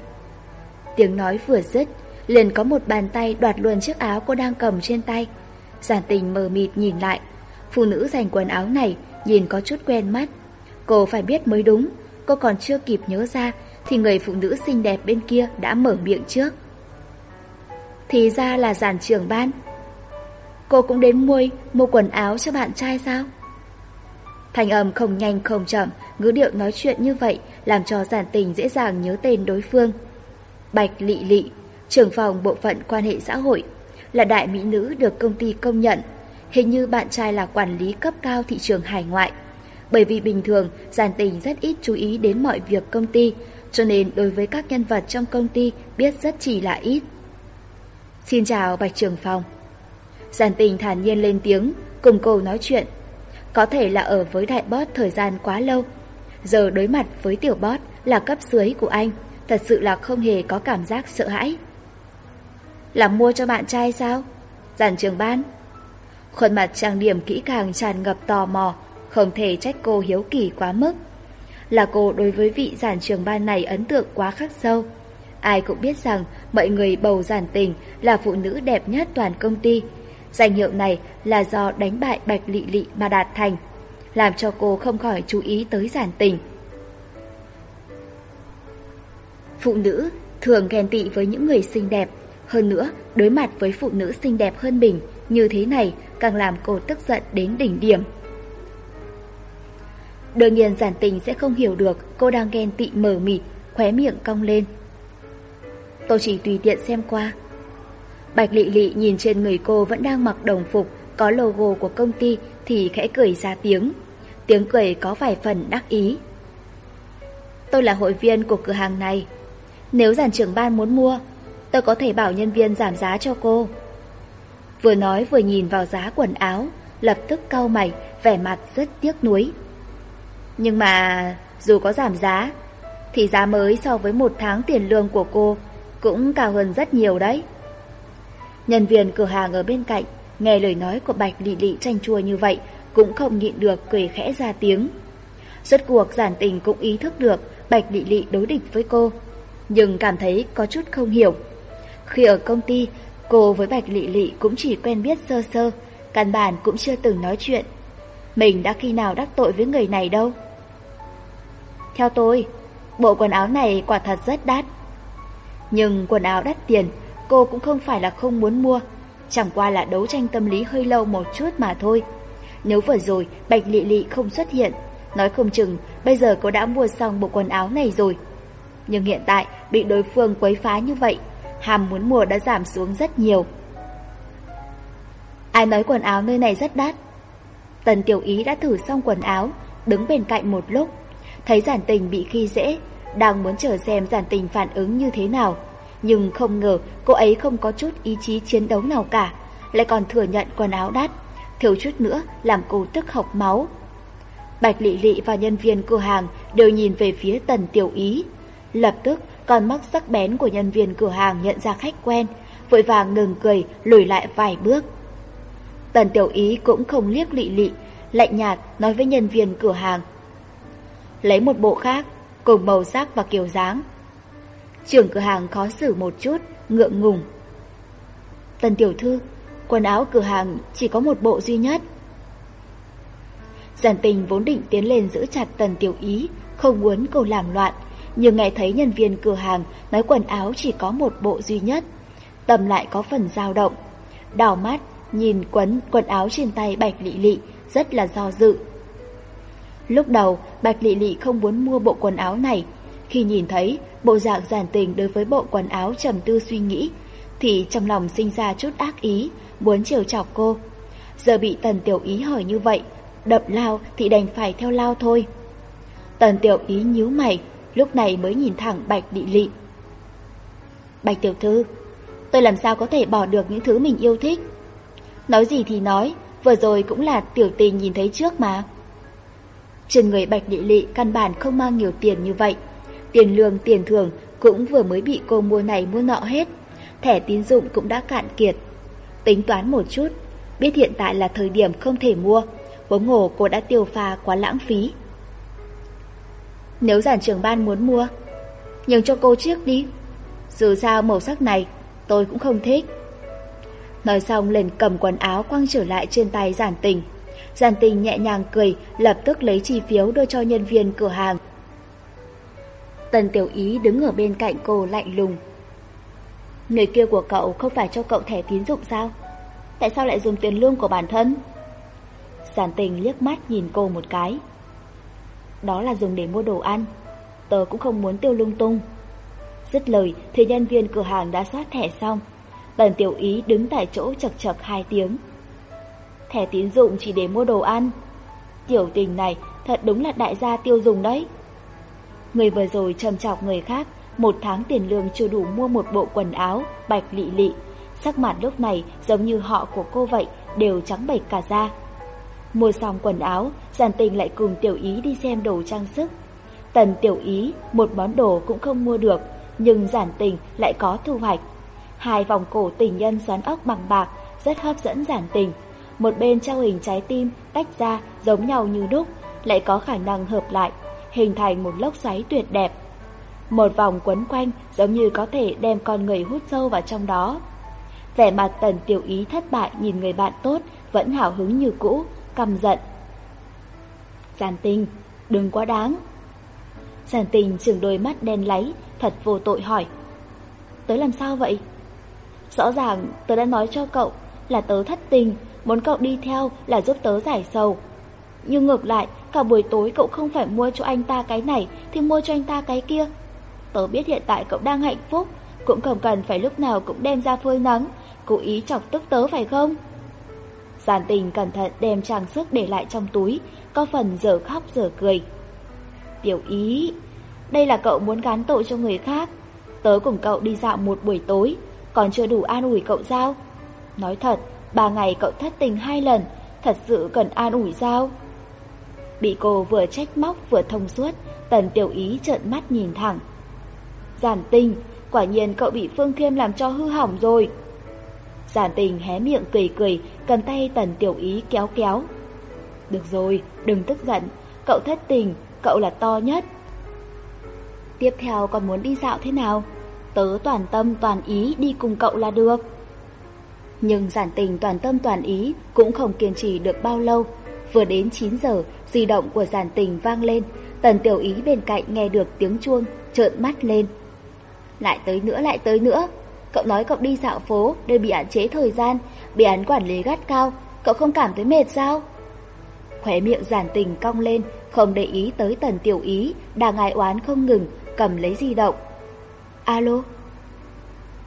Speaker 1: Tiếng nói vừa dứt, liền có một bàn tay đoạt luôn chiếc áo cô đang cầm trên tay. Giản tình mờ mịt nhìn lại, phụ nữ giành quần áo này nhìn có chút quen mắt. Cô phải biết mới đúng, cô còn chưa kịp nhớ ra thì người phụ nữ xinh đẹp bên kia đã mở miệng trước. Thì ra là giản trưởng ban. Cô cũng đến mua, mua quần áo cho bạn trai sao? Thành âm không nhanh không chậm, ngữ điệu nói chuyện như vậy làm cho giản tình dễ dàng nhớ tên đối phương. Bạch Lị Lị, trưởng phòng bộ phận quan hệ xã hội, là đại mỹ nữ được công ty công nhận. Hình như bạn trai là quản lý cấp cao thị trường hải ngoại. Bởi vì bình thường, Giản Tình rất ít chú ý đến mọi việc công ty, cho nên đối với các nhân vật trong công ty biết rất chỉ là ít. Xin chào Bạch Trường Phòng. Giản Tình thản nhiên lên tiếng, cùng cô nói chuyện. Có thể là ở với đại boss thời gian quá lâu. Giờ đối mặt với tiểu boss là cấp dưới của anh thật sự là không hề có cảm giác sợ hãi. Là mua cho bạn trai sao? Giản trường ban. Khuôn mặt trang điểm kỹ càng tràn ngập tò mò, không thể trách cô hiếu kỳ quá mức. Là cô đối với vị giản trường ban này ấn tượng quá khắc sâu. Ai cũng biết rằng mọi người bầu giản tình là phụ nữ đẹp nhất toàn công ty. Danh hiệu này là do đánh bại Bạch Lị Lị mà đạt thành, làm cho cô không khỏi chú ý tới giản tình. Phụ nữ thường ghen tị với những người xinh đẹp, hơn nữa đối mặt với phụ nữ xinh đẹp hơn mình như thế này càng làm cô tức giận đến đỉnh điểm. Đương nhiên giản tình sẽ không hiểu được cô đang ghen tị mờ mịt, khóe miệng cong lên. Tôi chỉ tùy tiện xem qua. Bạch Lị Lị nhìn trên người cô vẫn đang mặc đồng phục có logo của công ty thì khẽ cười ra tiếng. Tiếng cười có vài phần đắc ý. Tôi là hội viên của cửa hàng này, nếu giản trưởng ban muốn mua, tôi có thể bảo nhân viên giảm giá cho cô. Vừa nói vừa nhìn vào giá quần áo, lập tức cau mày, vẻ mặt rất tiếc nuối. Nhưng mà dù có giảm giá, thì giá mới so với một tháng tiền lương của cô cũng cao hơn rất nhiều đấy. Nhân viên cửa hàng ở bên cạnh nghe lời nói của Bạch Lị Lị tranh chua như vậy cũng không nhịn được cười khẽ ra tiếng. Rốt cuộc giản tình cũng ý thức được Bạch Lị Lị đối địch với cô, nhưng cảm thấy có chút không hiểu. Khi ở công ty, cô với Bạch Lị Lị cũng chỉ quen biết sơ sơ, căn bản cũng chưa từng nói chuyện. Mình đã khi nào đắc tội với người này đâu. Theo tôi, bộ quần áo này quả thật rất đắt. Nhưng quần áo đắt tiền, cô cũng không phải là không muốn mua, chẳng qua là đấu tranh tâm lý hơi lâu một chút mà thôi. Nếu vừa rồi Bạch Lị Lị không xuất hiện, nói không chừng bây giờ cô đã mua xong bộ quần áo này rồi. Nhưng hiện tại, bị đối phương quấy phá như vậy Hàm muốn mua đã giảm xuống rất nhiều. Ai nói quần áo nơi này rất đắt? Tần tiểu ý đã thử xong quần áo, Đứng bên cạnh một lúc, Thấy giản tình bị khi dễ, Đang muốn chờ xem giản tình phản ứng như thế nào. Nhưng không ngờ, cô ấy không có chút ý chí chiến đấu nào cả, Lại còn thừa nhận quần áo đắt, Thiếu chút nữa làm cô tức học máu. Bạch Lị Lị và nhân viên cửa hàng đều nhìn về phía Tần Tiểu Ý. Lập tức, con mắt sắc bén của nhân viên cửa hàng nhận ra khách quen, vội vàng ngừng cười, lùi lại vài bước. Tần tiểu ý cũng không liếc lị lị, lạnh nhạt nói với nhân viên cửa hàng. Lấy một bộ khác, cùng màu sắc và kiểu dáng. Trưởng cửa hàng khó xử một chút, ngượng ngùng. Tần tiểu thư, quần áo cửa hàng chỉ có một bộ duy nhất. Giản tình vốn định tiến lên giữ chặt tần tiểu ý, không muốn cô làm loạn, nhưng nghe thấy nhân viên cửa hàng nói quần áo chỉ có một bộ duy nhất. Tâm lại có phần dao động. Đào mắt, nhìn quấn quần áo trên tay Bạch Lị Lị, rất là do dự. Lúc đầu, Bạch Lị Lị không muốn mua bộ quần áo này. Khi nhìn thấy bộ dạng giản tình đối với bộ quần áo trầm tư suy nghĩ, thì trong lòng sinh ra chút ác ý, muốn chiều chọc cô. Giờ bị Tần Tiểu Ý hỏi như vậy, đập lao thì đành phải theo lao thôi. Tần Tiểu Ý nhíu mày, lúc này mới nhìn thẳng Bạch Địa Lị. Bạch Tiểu Thư, tôi làm sao có thể bỏ được những thứ mình yêu thích? Nói gì thì nói, vừa rồi cũng là tiểu tình nhìn thấy trước mà. Trên người Bạch Địa Lị căn bản không mang nhiều tiền như vậy. Tiền lương, tiền thưởng cũng vừa mới bị cô mua này mua nọ hết. Thẻ tín dụng cũng đã cạn kiệt. Tính toán một chút, biết hiện tại là thời điểm không thể mua. Vốn ngổ cô đã tiêu pha quá lãng phí. Nếu giản trưởng ban muốn mua, Nhường cho cô chiếc đi. Dù sao màu sắc này, tôi cũng không thích. Nói xong liền cầm quần áo quăng trở lại trên tay giản tình. Giản tình nhẹ nhàng cười, Lập tức lấy chi phiếu đưa cho nhân viên cửa hàng. Tần tiểu ý đứng ở bên cạnh cô lạnh lùng. Người kia của cậu không phải cho cậu thẻ tín dụng sao? Tại sao lại dùng tiền lương của bản thân? Giản tình liếc mắt nhìn cô một cái đó là dùng để mua đồ ăn. Tớ cũng không muốn tiêu lung tung. Dứt lời thì nhân viên cửa hàng đã soát thẻ xong. Tần tiểu ý đứng tại chỗ chật chật hai tiếng. Thẻ tín dụng chỉ để mua đồ ăn. Tiểu tình này thật đúng là đại gia tiêu dùng đấy. Người vừa rồi trầm trọc người khác, một tháng tiền lương chưa đủ mua một bộ quần áo, bạch lị lị. Sắc mặt lúc này giống như họ của cô vậy, đều trắng bệch cả da. Mua xong quần áo, giản tình lại cùng tiểu ý đi xem đồ trang sức. Tần tiểu ý, một món đồ cũng không mua được, nhưng giản tình lại có thu hoạch. Hai vòng cổ tình nhân xoắn ốc bằng bạc, rất hấp dẫn giản tình. Một bên trao hình trái tim tách ra giống nhau như đúc, lại có khả năng hợp lại, hình thành một lốc xoáy tuyệt đẹp. Một vòng quấn quanh giống như có thể đem con người hút sâu vào trong đó. Vẻ mặt tần tiểu ý thất bại nhìn người bạn tốt vẫn hào hứng như cũ, căm giận. Giàn tình, đừng quá đáng. Giàn tình trừng đôi mắt đen láy, thật vô tội hỏi. Tớ làm sao vậy? Rõ ràng tớ đã nói cho cậu là tớ thất tình, muốn cậu đi theo là giúp tớ giải sầu. Nhưng ngược lại, cả buổi tối cậu không phải mua cho anh ta cái này thì mua cho anh ta cái kia. Tớ biết hiện tại cậu đang hạnh phúc, cũng không cần phải lúc nào cũng đem ra phơi nắng, cố ý chọc tức tớ phải không? Giản tình cẩn thận đem trang sức để lại trong túi, có phần dở khóc dở cười. Tiểu ý, đây là cậu muốn gán tội cho người khác. Tớ cùng cậu đi dạo một buổi tối, còn chưa đủ an ủi cậu sao? Nói thật, ba ngày cậu thất tình hai lần, thật sự cần an ủi sao? Bị cô vừa trách móc vừa thông suốt, tần tiểu ý trợn mắt nhìn thẳng. Giản tình, quả nhiên cậu bị Phương Khiêm làm cho hư hỏng rồi. Giản tình hé miệng cười cười, cầm tay tần tiểu ý kéo kéo. Được rồi, đừng tức giận, cậu thất tình, cậu là to nhất. Tiếp theo còn muốn đi dạo thế nào? Tớ toàn tâm toàn ý đi cùng cậu là được. Nhưng giản tình toàn tâm toàn ý cũng không kiên trì được bao lâu. Vừa đến 9 giờ, di động của giản tình vang lên, tần tiểu ý bên cạnh nghe được tiếng chuông, trợn mắt lên. Lại tới nữa, lại tới nữa. Cậu nói cậu đi dạo phố đều bị hạn chế thời gian, bị án quản lý gắt cao, cậu không cảm thấy mệt sao? Khóe miệng giản tình cong lên, không để ý tới tần tiểu ý, đang ngại oán không ngừng, cầm lấy di động. Alo?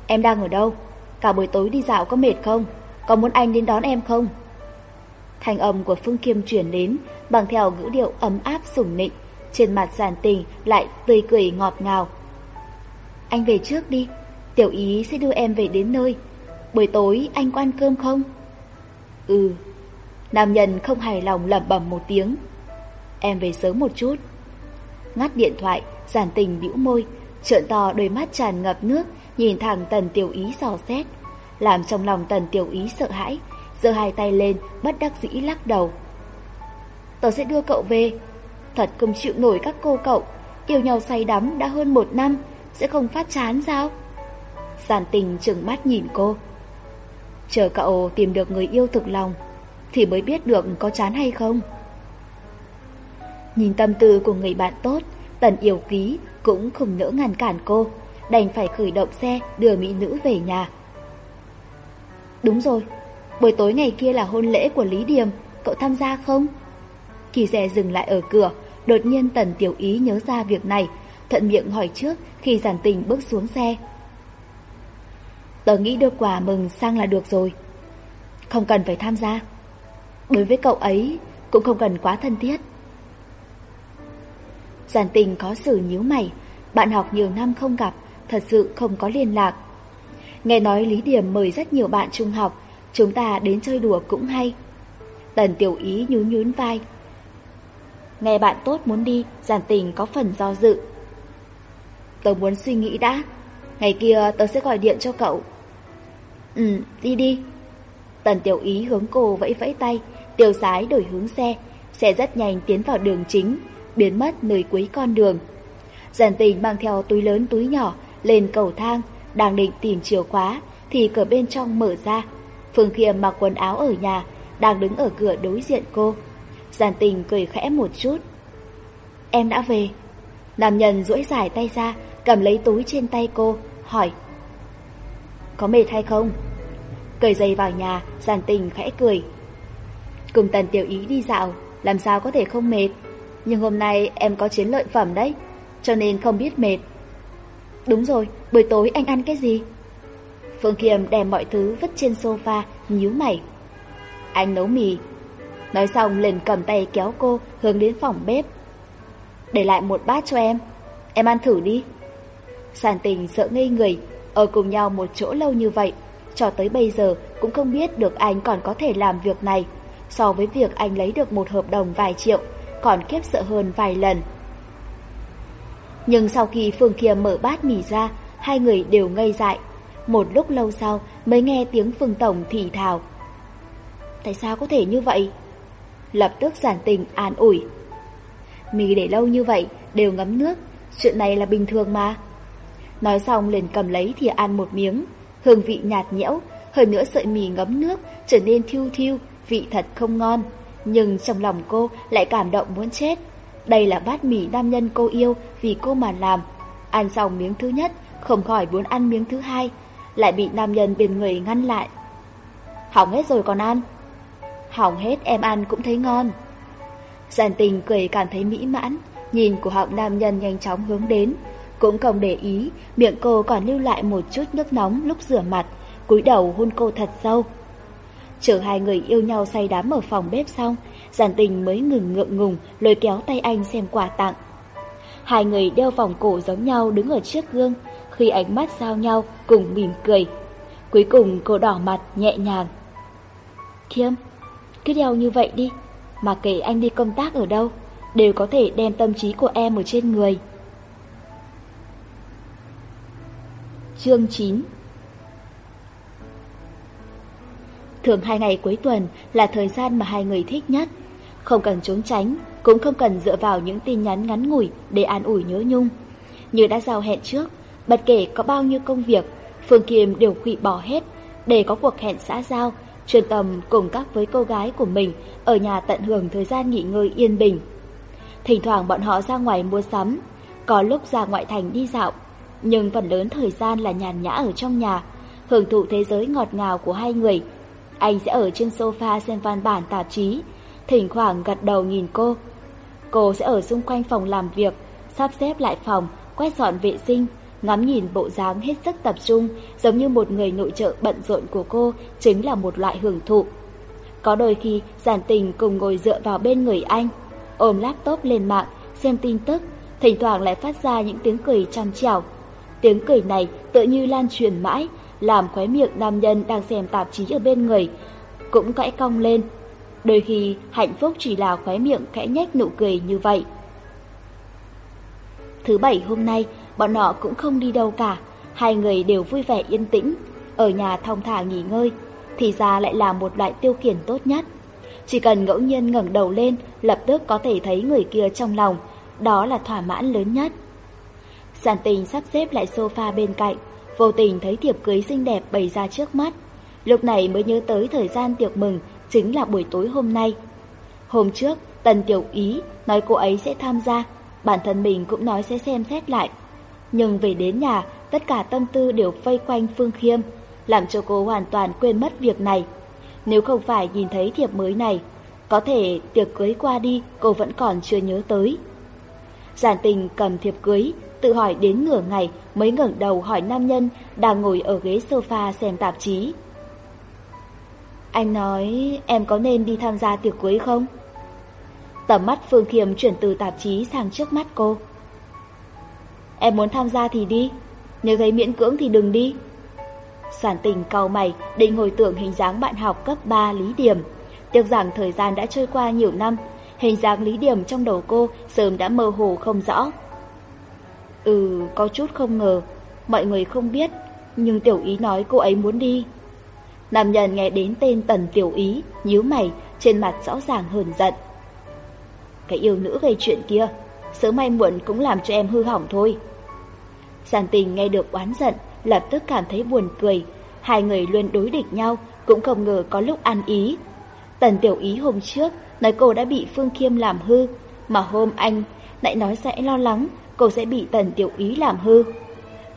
Speaker 1: Em đang ở đâu? Cả buổi tối đi dạo có mệt không? Có muốn anh đến đón em không? Thanh âm của Phương Kiêm chuyển đến, bằng theo ngữ điệu ấm áp sủng nịnh, trên mặt giản tình lại tươi cười ngọt ngào. Anh về trước đi, Tiểu ý sẽ đưa em về đến nơi. Buổi tối anh có ăn cơm không? Ừ. Nam nhân không hài lòng lẩm bẩm một tiếng. Em về sớm một chút. Ngắt điện thoại, giản tình bĩu môi, trợn to đôi mắt tràn ngập nước, nhìn thẳng tần tiểu ý dò xét. Làm trong lòng tần tiểu ý sợ hãi, giơ hai tay lên, bất đắc dĩ lắc đầu. Tớ sẽ đưa cậu về. Thật không chịu nổi các cô cậu, yêu nhau say đắm đã hơn một năm, sẽ không phát chán sao? Giản tình trừng mắt nhìn cô. Chờ cậu tìm được người yêu thực lòng, thì mới biết được có chán hay không. Nhìn tâm tư của người bạn tốt, tần yêu ký cũng không nỡ ngăn cản cô, đành phải khởi động xe đưa mỹ nữ về nhà. Đúng rồi, buổi tối ngày kia là hôn lễ của Lý Điềm, cậu tham gia không? Kỳ xe dừng lại ở cửa, đột nhiên tần tiểu ý nhớ ra việc này, thận miệng hỏi trước khi giản tình bước xuống xe. Tớ nghĩ đưa quà mừng sang là được rồi. Không cần phải tham gia. Đối với cậu ấy cũng không cần quá thân thiết. Giản tình có sự nhíu mày, bạn học nhiều năm không gặp, thật sự không có liên lạc. Nghe nói Lý Điểm mời rất nhiều bạn trung học, chúng ta đến chơi đùa cũng hay. Tần Tiểu Ý nhún nhún vai. Nghe bạn tốt muốn đi, giản tình có phần do dự. Tớ muốn suy nghĩ đã, ngày kia tớ sẽ gọi điện cho cậu. Ừ, đi đi. Tần tiểu ý hướng cô vẫy vẫy tay, Tiểu sái đổi hướng xe. Xe rất nhanh tiến vào đường chính, biến mất nơi cuối con đường. Giản tình mang theo túi lớn túi nhỏ lên cầu thang, đang định tìm chìa khóa thì cửa bên trong mở ra. Phương Khiêm mặc quần áo ở nhà, đang đứng ở cửa đối diện cô. Giản tình cười khẽ một chút. Em đã về. Nam nhân duỗi dài tay ra, cầm lấy túi trên tay cô, hỏi. Có mệt hay không? Cởi giày vào nhà, giản tình khẽ cười. Cùng tần tiểu ý đi dạo, làm sao có thể không mệt. Nhưng hôm nay em có chiến lợi phẩm đấy, cho nên không biết mệt. Đúng rồi, buổi tối anh ăn cái gì? Phương Kiềm đem mọi thứ vứt trên sofa, nhíu mày. Anh nấu mì. Nói xong liền cầm tay kéo cô hướng đến phòng bếp. Để lại một bát cho em, em ăn thử đi. Sản tình sợ ngây người, ở cùng nhau một chỗ lâu như vậy cho tới bây giờ cũng không biết được anh còn có thể làm việc này. So với việc anh lấy được một hợp đồng vài triệu, còn kiếp sợ hơn vài lần. Nhưng sau khi Phương Kia mở bát mì ra, hai người đều ngây dại. Một lúc lâu sau mới nghe tiếng Phương Tổng thì thào. Tại sao có thể như vậy? Lập tức giản tình an ủi. Mì để lâu như vậy, đều ngấm nước, chuyện này là bình thường mà. Nói xong liền cầm lấy thì ăn một miếng hương vị nhạt nhẽo, hơn nữa sợi mì ngấm nước trở nên thiêu thiêu, vị thật không ngon. Nhưng trong lòng cô lại cảm động muốn chết. Đây là bát mì nam nhân cô yêu vì cô mà làm. Ăn xong miếng thứ nhất, không khỏi muốn ăn miếng thứ hai, lại bị nam nhân bên người ngăn lại. Hỏng hết rồi còn ăn. Hỏng hết em ăn cũng thấy ngon. Giàn tình cười cảm thấy mỹ mãn, nhìn của họng nam nhân nhanh chóng hướng đến, cũng không để ý, miệng cô còn lưu lại một chút nước nóng lúc rửa mặt, cúi đầu hôn cô thật sâu. Chờ hai người yêu nhau say đắm ở phòng bếp xong, giản tình mới ngừng ngượng ngùng lôi kéo tay anh xem quà tặng. Hai người đeo vòng cổ giống nhau đứng ở trước gương, khi ánh mắt giao nhau cùng mỉm cười. Cuối cùng cô đỏ mặt nhẹ nhàng. Khiêm, cứ đeo như vậy đi, mà kể anh đi công tác ở đâu, đều có thể đem tâm trí của em ở trên người. Chương 9 Thường hai ngày cuối tuần là thời gian mà hai người thích nhất. Không cần trốn tránh, cũng không cần dựa vào những tin nhắn ngắn ngủi để an ủi nhớ nhung. Như đã giao hẹn trước, bất kể có bao nhiêu công việc, Phương Kiềm đều khụy bỏ hết để có cuộc hẹn xã giao, chuyên Tầm cùng các với cô gái của mình ở nhà tận hưởng thời gian nghỉ ngơi yên bình. Thỉnh thoảng bọn họ ra ngoài mua sắm, có lúc ra ngoại thành đi dạo, nhưng phần lớn thời gian là nhàn nhã ở trong nhà, hưởng thụ thế giới ngọt ngào của hai người. Anh sẽ ở trên sofa xem văn bản tạp chí, thỉnh thoảng gật đầu nhìn cô. Cô sẽ ở xung quanh phòng làm việc, sắp xếp lại phòng, quét dọn vệ sinh, ngắm nhìn bộ dáng hết sức tập trung, giống như một người nội trợ bận rộn của cô chính là một loại hưởng thụ. Có đôi khi, giản tình cùng ngồi dựa vào bên người anh, ôm laptop lên mạng, xem tin tức, thỉnh thoảng lại phát ra những tiếng cười trong trẻo, Tiếng cười này tự như lan truyền mãi, làm khóe miệng nam nhân đang xem tạp chí ở bên người, cũng cãi cong lên. Đôi khi hạnh phúc chỉ là khóe miệng khẽ nhếch nụ cười như vậy. Thứ bảy hôm nay, bọn họ cũng không đi đâu cả, hai người đều vui vẻ yên tĩnh, ở nhà thong thả nghỉ ngơi, thì ra lại là một loại tiêu khiển tốt nhất. Chỉ cần ngẫu nhiên ngẩng đầu lên, lập tức có thể thấy người kia trong lòng, đó là thỏa mãn lớn nhất. Giản tình sắp xếp lại sofa bên cạnh, vô tình thấy thiệp cưới xinh đẹp bày ra trước mắt. Lúc này mới nhớ tới thời gian tiệc mừng chính là buổi tối hôm nay. Hôm trước, Tần Tiểu Ý nói cô ấy sẽ tham gia, bản thân mình cũng nói sẽ xem xét lại. Nhưng về đến nhà, tất cả tâm tư đều vây quanh Phương Khiêm, làm cho cô hoàn toàn quên mất việc này. Nếu không phải nhìn thấy thiệp mới này, có thể tiệc cưới qua đi cô vẫn còn chưa nhớ tới. Giản tình cầm thiệp cưới, tự hỏi đến nửa ngày mới ngẩng đầu hỏi nam nhân đang ngồi ở ghế sofa xem tạp chí. Anh nói em có nên đi tham gia tiệc cưới không? Tầm mắt Phương Khiêm chuyển từ tạp chí sang trước mắt cô. Em muốn tham gia thì đi, nếu thấy miễn cưỡng thì đừng đi. Sản tình cau mày định hồi tưởng hình dáng bạn học cấp 3 Lý Điểm. Tiếc rằng thời gian đã trôi qua nhiều năm, hình dáng Lý Điểm trong đầu cô sớm đã mơ hồ không rõ. Ừ, có chút không ngờ, mọi người không biết, nhưng tiểu ý nói cô ấy muốn đi. Nam nhân nghe đến tên tần tiểu ý, nhíu mày, trên mặt rõ ràng hờn giận. Cái yêu nữ gây chuyện kia, sớm may muộn cũng làm cho em hư hỏng thôi. Giàn tình nghe được oán giận, lập tức cảm thấy buồn cười. Hai người luôn đối địch nhau, cũng không ngờ có lúc ăn ý. Tần tiểu ý hôm trước nói cô đã bị Phương Khiêm làm hư, mà hôm anh lại nói sẽ lo lắng cô sẽ bị Tần Tiểu Ý làm hư.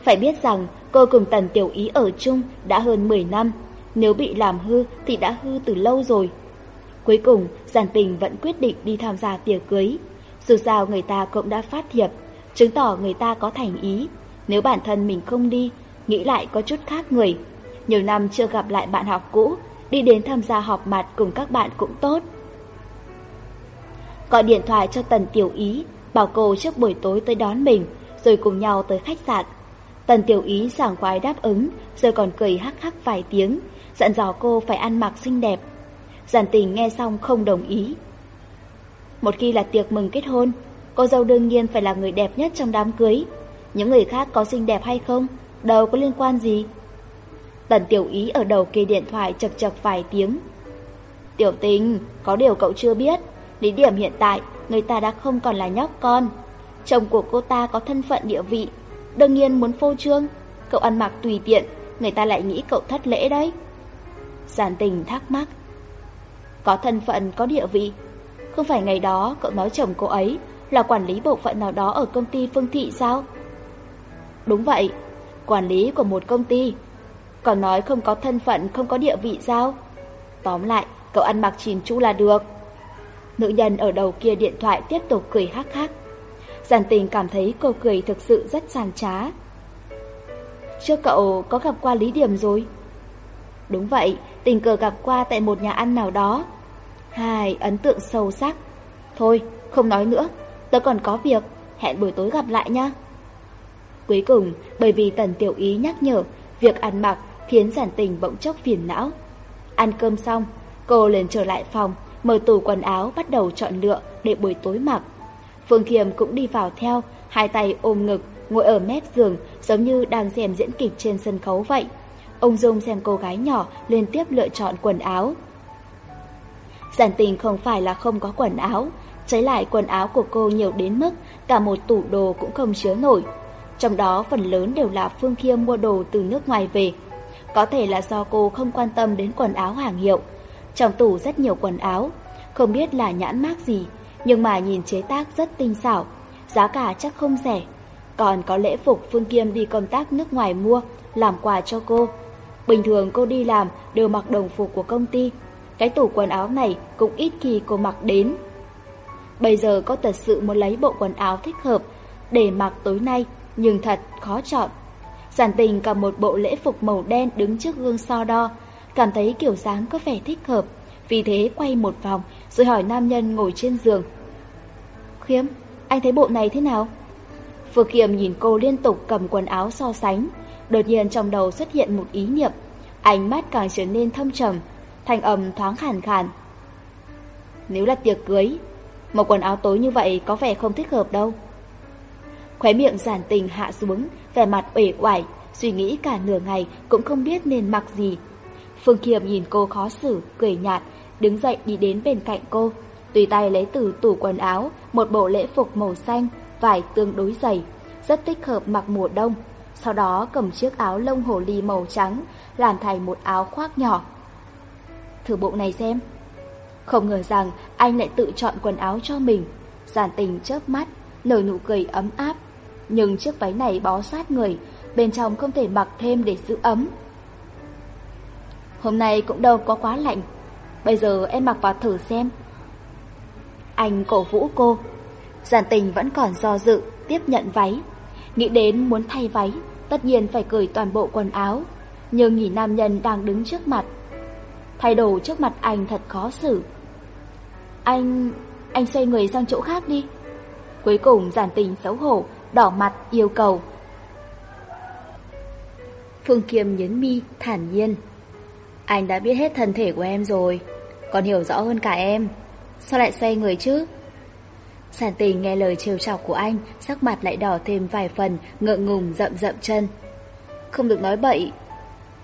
Speaker 1: Phải biết rằng cô cùng Tần Tiểu Ý ở chung đã hơn 10 năm, nếu bị làm hư thì đã hư từ lâu rồi. Cuối cùng, Giản Tình vẫn quyết định đi tham gia tiệc cưới. Dù sao người ta cũng đã phát thiệp, chứng tỏ người ta có thành ý. Nếu bản thân mình không đi, nghĩ lại có chút khác người. Nhiều năm chưa gặp lại bạn học cũ, đi đến tham gia họp mặt cùng các bạn cũng tốt. Gọi điện thoại cho Tần Tiểu Ý, bảo cô trước buổi tối tới đón mình, rồi cùng nhau tới khách sạn. Tần Tiểu Ý sảng khoái đáp ứng, rồi còn cười hắc hắc vài tiếng, dặn dò cô phải ăn mặc xinh đẹp. Giản tình nghe xong không đồng ý. Một khi là tiệc mừng kết hôn, cô dâu đương nhiên phải là người đẹp nhất trong đám cưới. Những người khác có xinh đẹp hay không, đâu có liên quan gì. Tần Tiểu Ý ở đầu kia điện thoại chập chập vài tiếng. Tiểu tình, có điều cậu chưa biết, lý điểm hiện tại, người ta đã không còn là nhóc con. Chồng của cô ta có thân phận địa vị, đương nhiên muốn phô trương. Cậu ăn mặc tùy tiện, người ta lại nghĩ cậu thất lễ đấy. Giản tình thắc mắc. Có thân phận, có địa vị. Không phải ngày đó cậu nói chồng cô ấy là quản lý bộ phận nào đó ở công ty Phương Thị sao? Đúng vậy, quản lý của một công ty. Còn nói không có thân phận, không có địa vị sao? Tóm lại, cậu ăn mặc chìm chú là được. Nữ nhân ở đầu kia điện thoại tiếp tục cười hắc hắc. Giản tình cảm thấy cô cười thực sự rất sàn trá. Trước cậu có gặp qua Lý Điểm rồi? Đúng vậy, tình cờ gặp qua tại một nhà ăn nào đó. Hai, ấn tượng sâu sắc. Thôi, không nói nữa, tớ còn có việc, hẹn buổi tối gặp lại nhá. Cuối cùng, bởi vì Tần Tiểu Ý nhắc nhở, việc ăn mặc khiến giản tình bỗng chốc phiền não. Ăn cơm xong, cô liền trở lại phòng, mở tủ quần áo bắt đầu chọn lựa để buổi tối mặc. Phương Kiềm cũng đi vào theo, hai tay ôm ngực, ngồi ở mép giường giống như đang xem diễn kịch trên sân khấu vậy. Ông Dung xem cô gái nhỏ liên tiếp lựa chọn quần áo. Giản tình không phải là không có quần áo, trái lại quần áo của cô nhiều đến mức cả một tủ đồ cũng không chứa nổi. Trong đó phần lớn đều là Phương Khiêm mua đồ từ nước ngoài về. Có thể là do cô không quan tâm đến quần áo hàng hiệu, trong tủ rất nhiều quần áo, không biết là nhãn mác gì, nhưng mà nhìn chế tác rất tinh xảo, giá cả chắc không rẻ. Còn có lễ phục Phương Kiêm đi công tác nước ngoài mua, làm quà cho cô. Bình thường cô đi làm đều mặc đồng phục của công ty, cái tủ quần áo này cũng ít khi cô mặc đến. Bây giờ cô thật sự muốn lấy bộ quần áo thích hợp để mặc tối nay, nhưng thật khó chọn. Giản tình cầm một bộ lễ phục màu đen đứng trước gương so đo, cảm thấy kiểu dáng có vẻ thích hợp, vì thế quay một vòng rồi hỏi nam nhân ngồi trên giường. Khiêm, anh thấy bộ này thế nào? phượng Khiêm nhìn cô liên tục cầm quần áo so sánh, đột nhiên trong đầu xuất hiện một ý niệm, ánh mắt càng trở nên thâm trầm, thanh âm thoáng khàn khàn. Nếu là tiệc cưới, một quần áo tối như vậy có vẻ không thích hợp đâu. Khóe miệng giản tình hạ xuống, vẻ mặt uể oải, suy nghĩ cả nửa ngày cũng không biết nên mặc gì, Phương Kiệm nhìn cô khó xử, cười nhạt, đứng dậy đi đến bên cạnh cô, tùy tay lấy từ tủ quần áo một bộ lễ phục màu xanh, vải tương đối dày, rất thích hợp mặc mùa đông. Sau đó cầm chiếc áo lông hồ ly màu trắng, làm thành một áo khoác nhỏ. Thử bộ này xem. Không ngờ rằng anh lại tự chọn quần áo cho mình. Giản tình chớp mắt, nở nụ cười ấm áp. Nhưng chiếc váy này bó sát người, bên trong không thể mặc thêm để giữ ấm. Hôm nay cũng đâu có quá lạnh. Bây giờ em mặc vào thử xem. Anh cổ vũ cô. Giản tình vẫn còn do dự, Tiếp nhận váy. Nghĩ đến muốn thay váy, Tất nhiên phải cởi toàn bộ quần áo. Nhưng nhìn nam nhân đang đứng trước mặt. Thay đồ trước mặt anh thật khó xử. Anh... anh xoay người sang chỗ khác đi. Cuối cùng giản tình xấu hổ, Đỏ mặt, yêu cầu. Phương Kiêm nhấn mi thản nhiên. Anh đã biết hết thân thể của em rồi. Còn hiểu rõ hơn cả em. Sao lại xoay người chứ? Sản tình nghe lời trêu chọc của anh, Sắc mặt lại đỏ thêm vài phần, Ngượng ngùng, rậm rậm chân. Không được nói bậy.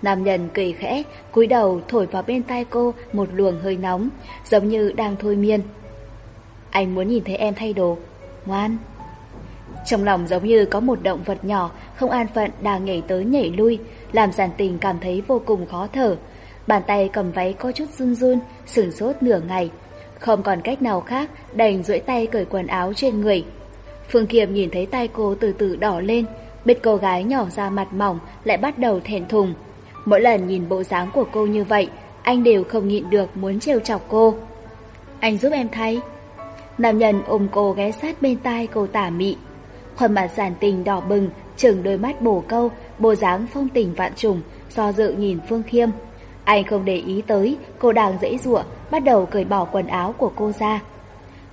Speaker 1: Nam nhân kỳ khẽ, cúi đầu thổi vào bên tai cô Một luồng hơi nóng, Giống như đang thôi miên. Anh muốn nhìn thấy em thay đồ. Ngoan. Trong lòng giống như có một động vật nhỏ, Không an phận đang nhảy tới nhảy lui, Làm sản tình cảm thấy vô cùng khó thở. Bàn tay cầm váy có chút run run, sửng sốt nửa ngày. Không còn cách nào khác, đành duỗi tay cởi quần áo trên người. Phương Kiệm nhìn thấy tay cô từ từ đỏ lên, biết cô gái nhỏ ra mặt mỏng lại bắt đầu thẹn thùng. Mỗi lần nhìn bộ dáng của cô như vậy, anh đều không nhịn được muốn trêu chọc cô. Anh giúp em thay. Nam nhân ôm cô ghé sát bên tai cô tả mị. Khuôn mặt giản tình đỏ bừng, trừng đôi mắt bổ câu, bộ dáng phong tình vạn trùng, do dự nhìn Phương Khiêm. Anh không để ý tới, cô đang dễ giụa, bắt đầu cởi bỏ quần áo của cô ra.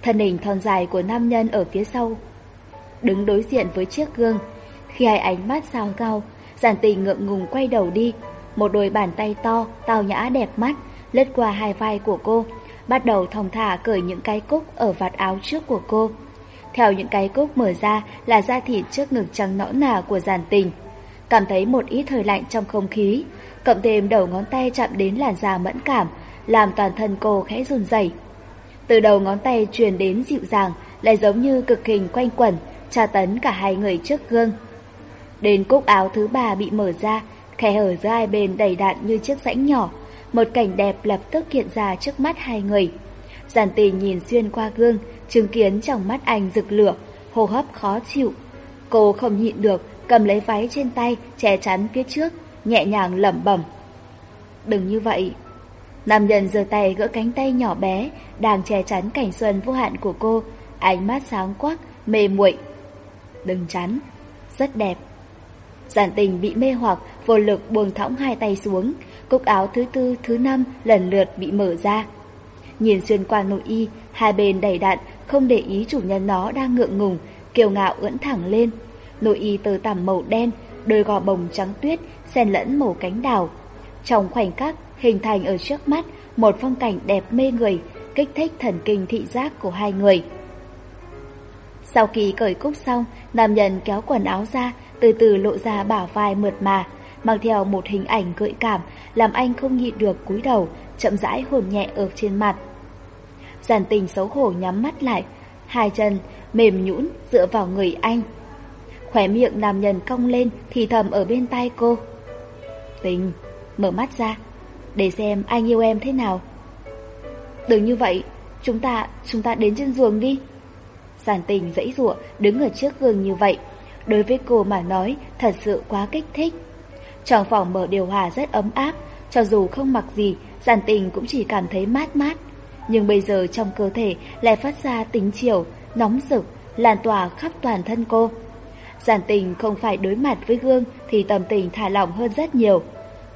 Speaker 1: Thân hình thon dài của nam nhân ở phía sau, đứng đối diện với chiếc gương. Khi hai ánh mắt sao cao, giản tình ngượng ngùng quay đầu đi. Một đôi bàn tay to, tao nhã đẹp mắt, lướt qua hai vai của cô, bắt đầu thong thả cởi những cái cúc ở vạt áo trước của cô. Theo những cái cúc mở ra là da thịt trước ngực trắng nõn nà của giản tình. Cảm thấy một ít hơi lạnh trong không khí, cộng thêm đầu ngón tay chạm đến làn da mẫn cảm, làm toàn thân cô khẽ run rẩy. Từ đầu ngón tay truyền đến dịu dàng, lại giống như cực hình quanh quẩn, tra tấn cả hai người trước gương. Đến cúc áo thứ ba bị mở ra, khe hở giữa hai bên đầy đạn như chiếc rãnh nhỏ, một cảnh đẹp lập tức hiện ra trước mắt hai người. Giản tình nhìn xuyên qua gương, chứng kiến trong mắt anh rực lửa, hô hấp khó chịu. Cô không nhịn được, cầm lấy váy trên tay, che chắn phía trước, nhẹ nhàng lẩm bẩm. Đừng như vậy. Nam nhân giơ tay gỡ cánh tay nhỏ bé, đang che chắn cảnh xuân vô hạn của cô, ánh mắt sáng quắc, mê muội. Đừng chắn, rất đẹp. Giản tình bị mê hoặc, vô lực buông thõng hai tay xuống, cúc áo thứ tư, thứ năm lần lượt bị mở ra. Nhìn xuyên qua nội y, hai bên đầy đạn, không để ý chủ nhân nó đang ngượng ngùng, kiều ngạo ưỡn thẳng lên. Nội y tờ tằm màu đen, đôi gò bồng trắng tuyết xen lẫn màu cánh đào. Trong khoảnh khắc hình thành ở trước mắt một phong cảnh đẹp mê người, kích thích thần kinh thị giác của hai người. Sau khi cởi cúc xong, nam nhân kéo quần áo ra, từ từ lộ ra bả vai mượt mà, mang theo một hình ảnh gợi cảm, làm anh không nhịn được cúi đầu, chậm rãi hồn nhẹ ở trên mặt. Giản tình xấu hổ nhắm mắt lại, hai chân mềm nhũn dựa vào người anh. Khỏe miệng nam nhân cong lên Thì thầm ở bên tai cô. Tình, mở mắt ra Để xem anh yêu em thế nào. Đừng như vậy Chúng ta, chúng ta đến trên giường đi. Giản tình dãy rủa Đứng ở trước gương như vậy. Đối với cô mà nói thật sự quá kích thích. Trong phòng mở điều hòa rất ấm áp Cho dù không mặc gì Giản tình cũng chỉ cảm thấy mát mát. Nhưng bây giờ trong cơ thể lại phát ra tính chiều Nóng rực Lan tỏa khắp toàn thân cô. Giản tình không phải đối mặt với gương thì tâm tình thả lỏng hơn rất nhiều.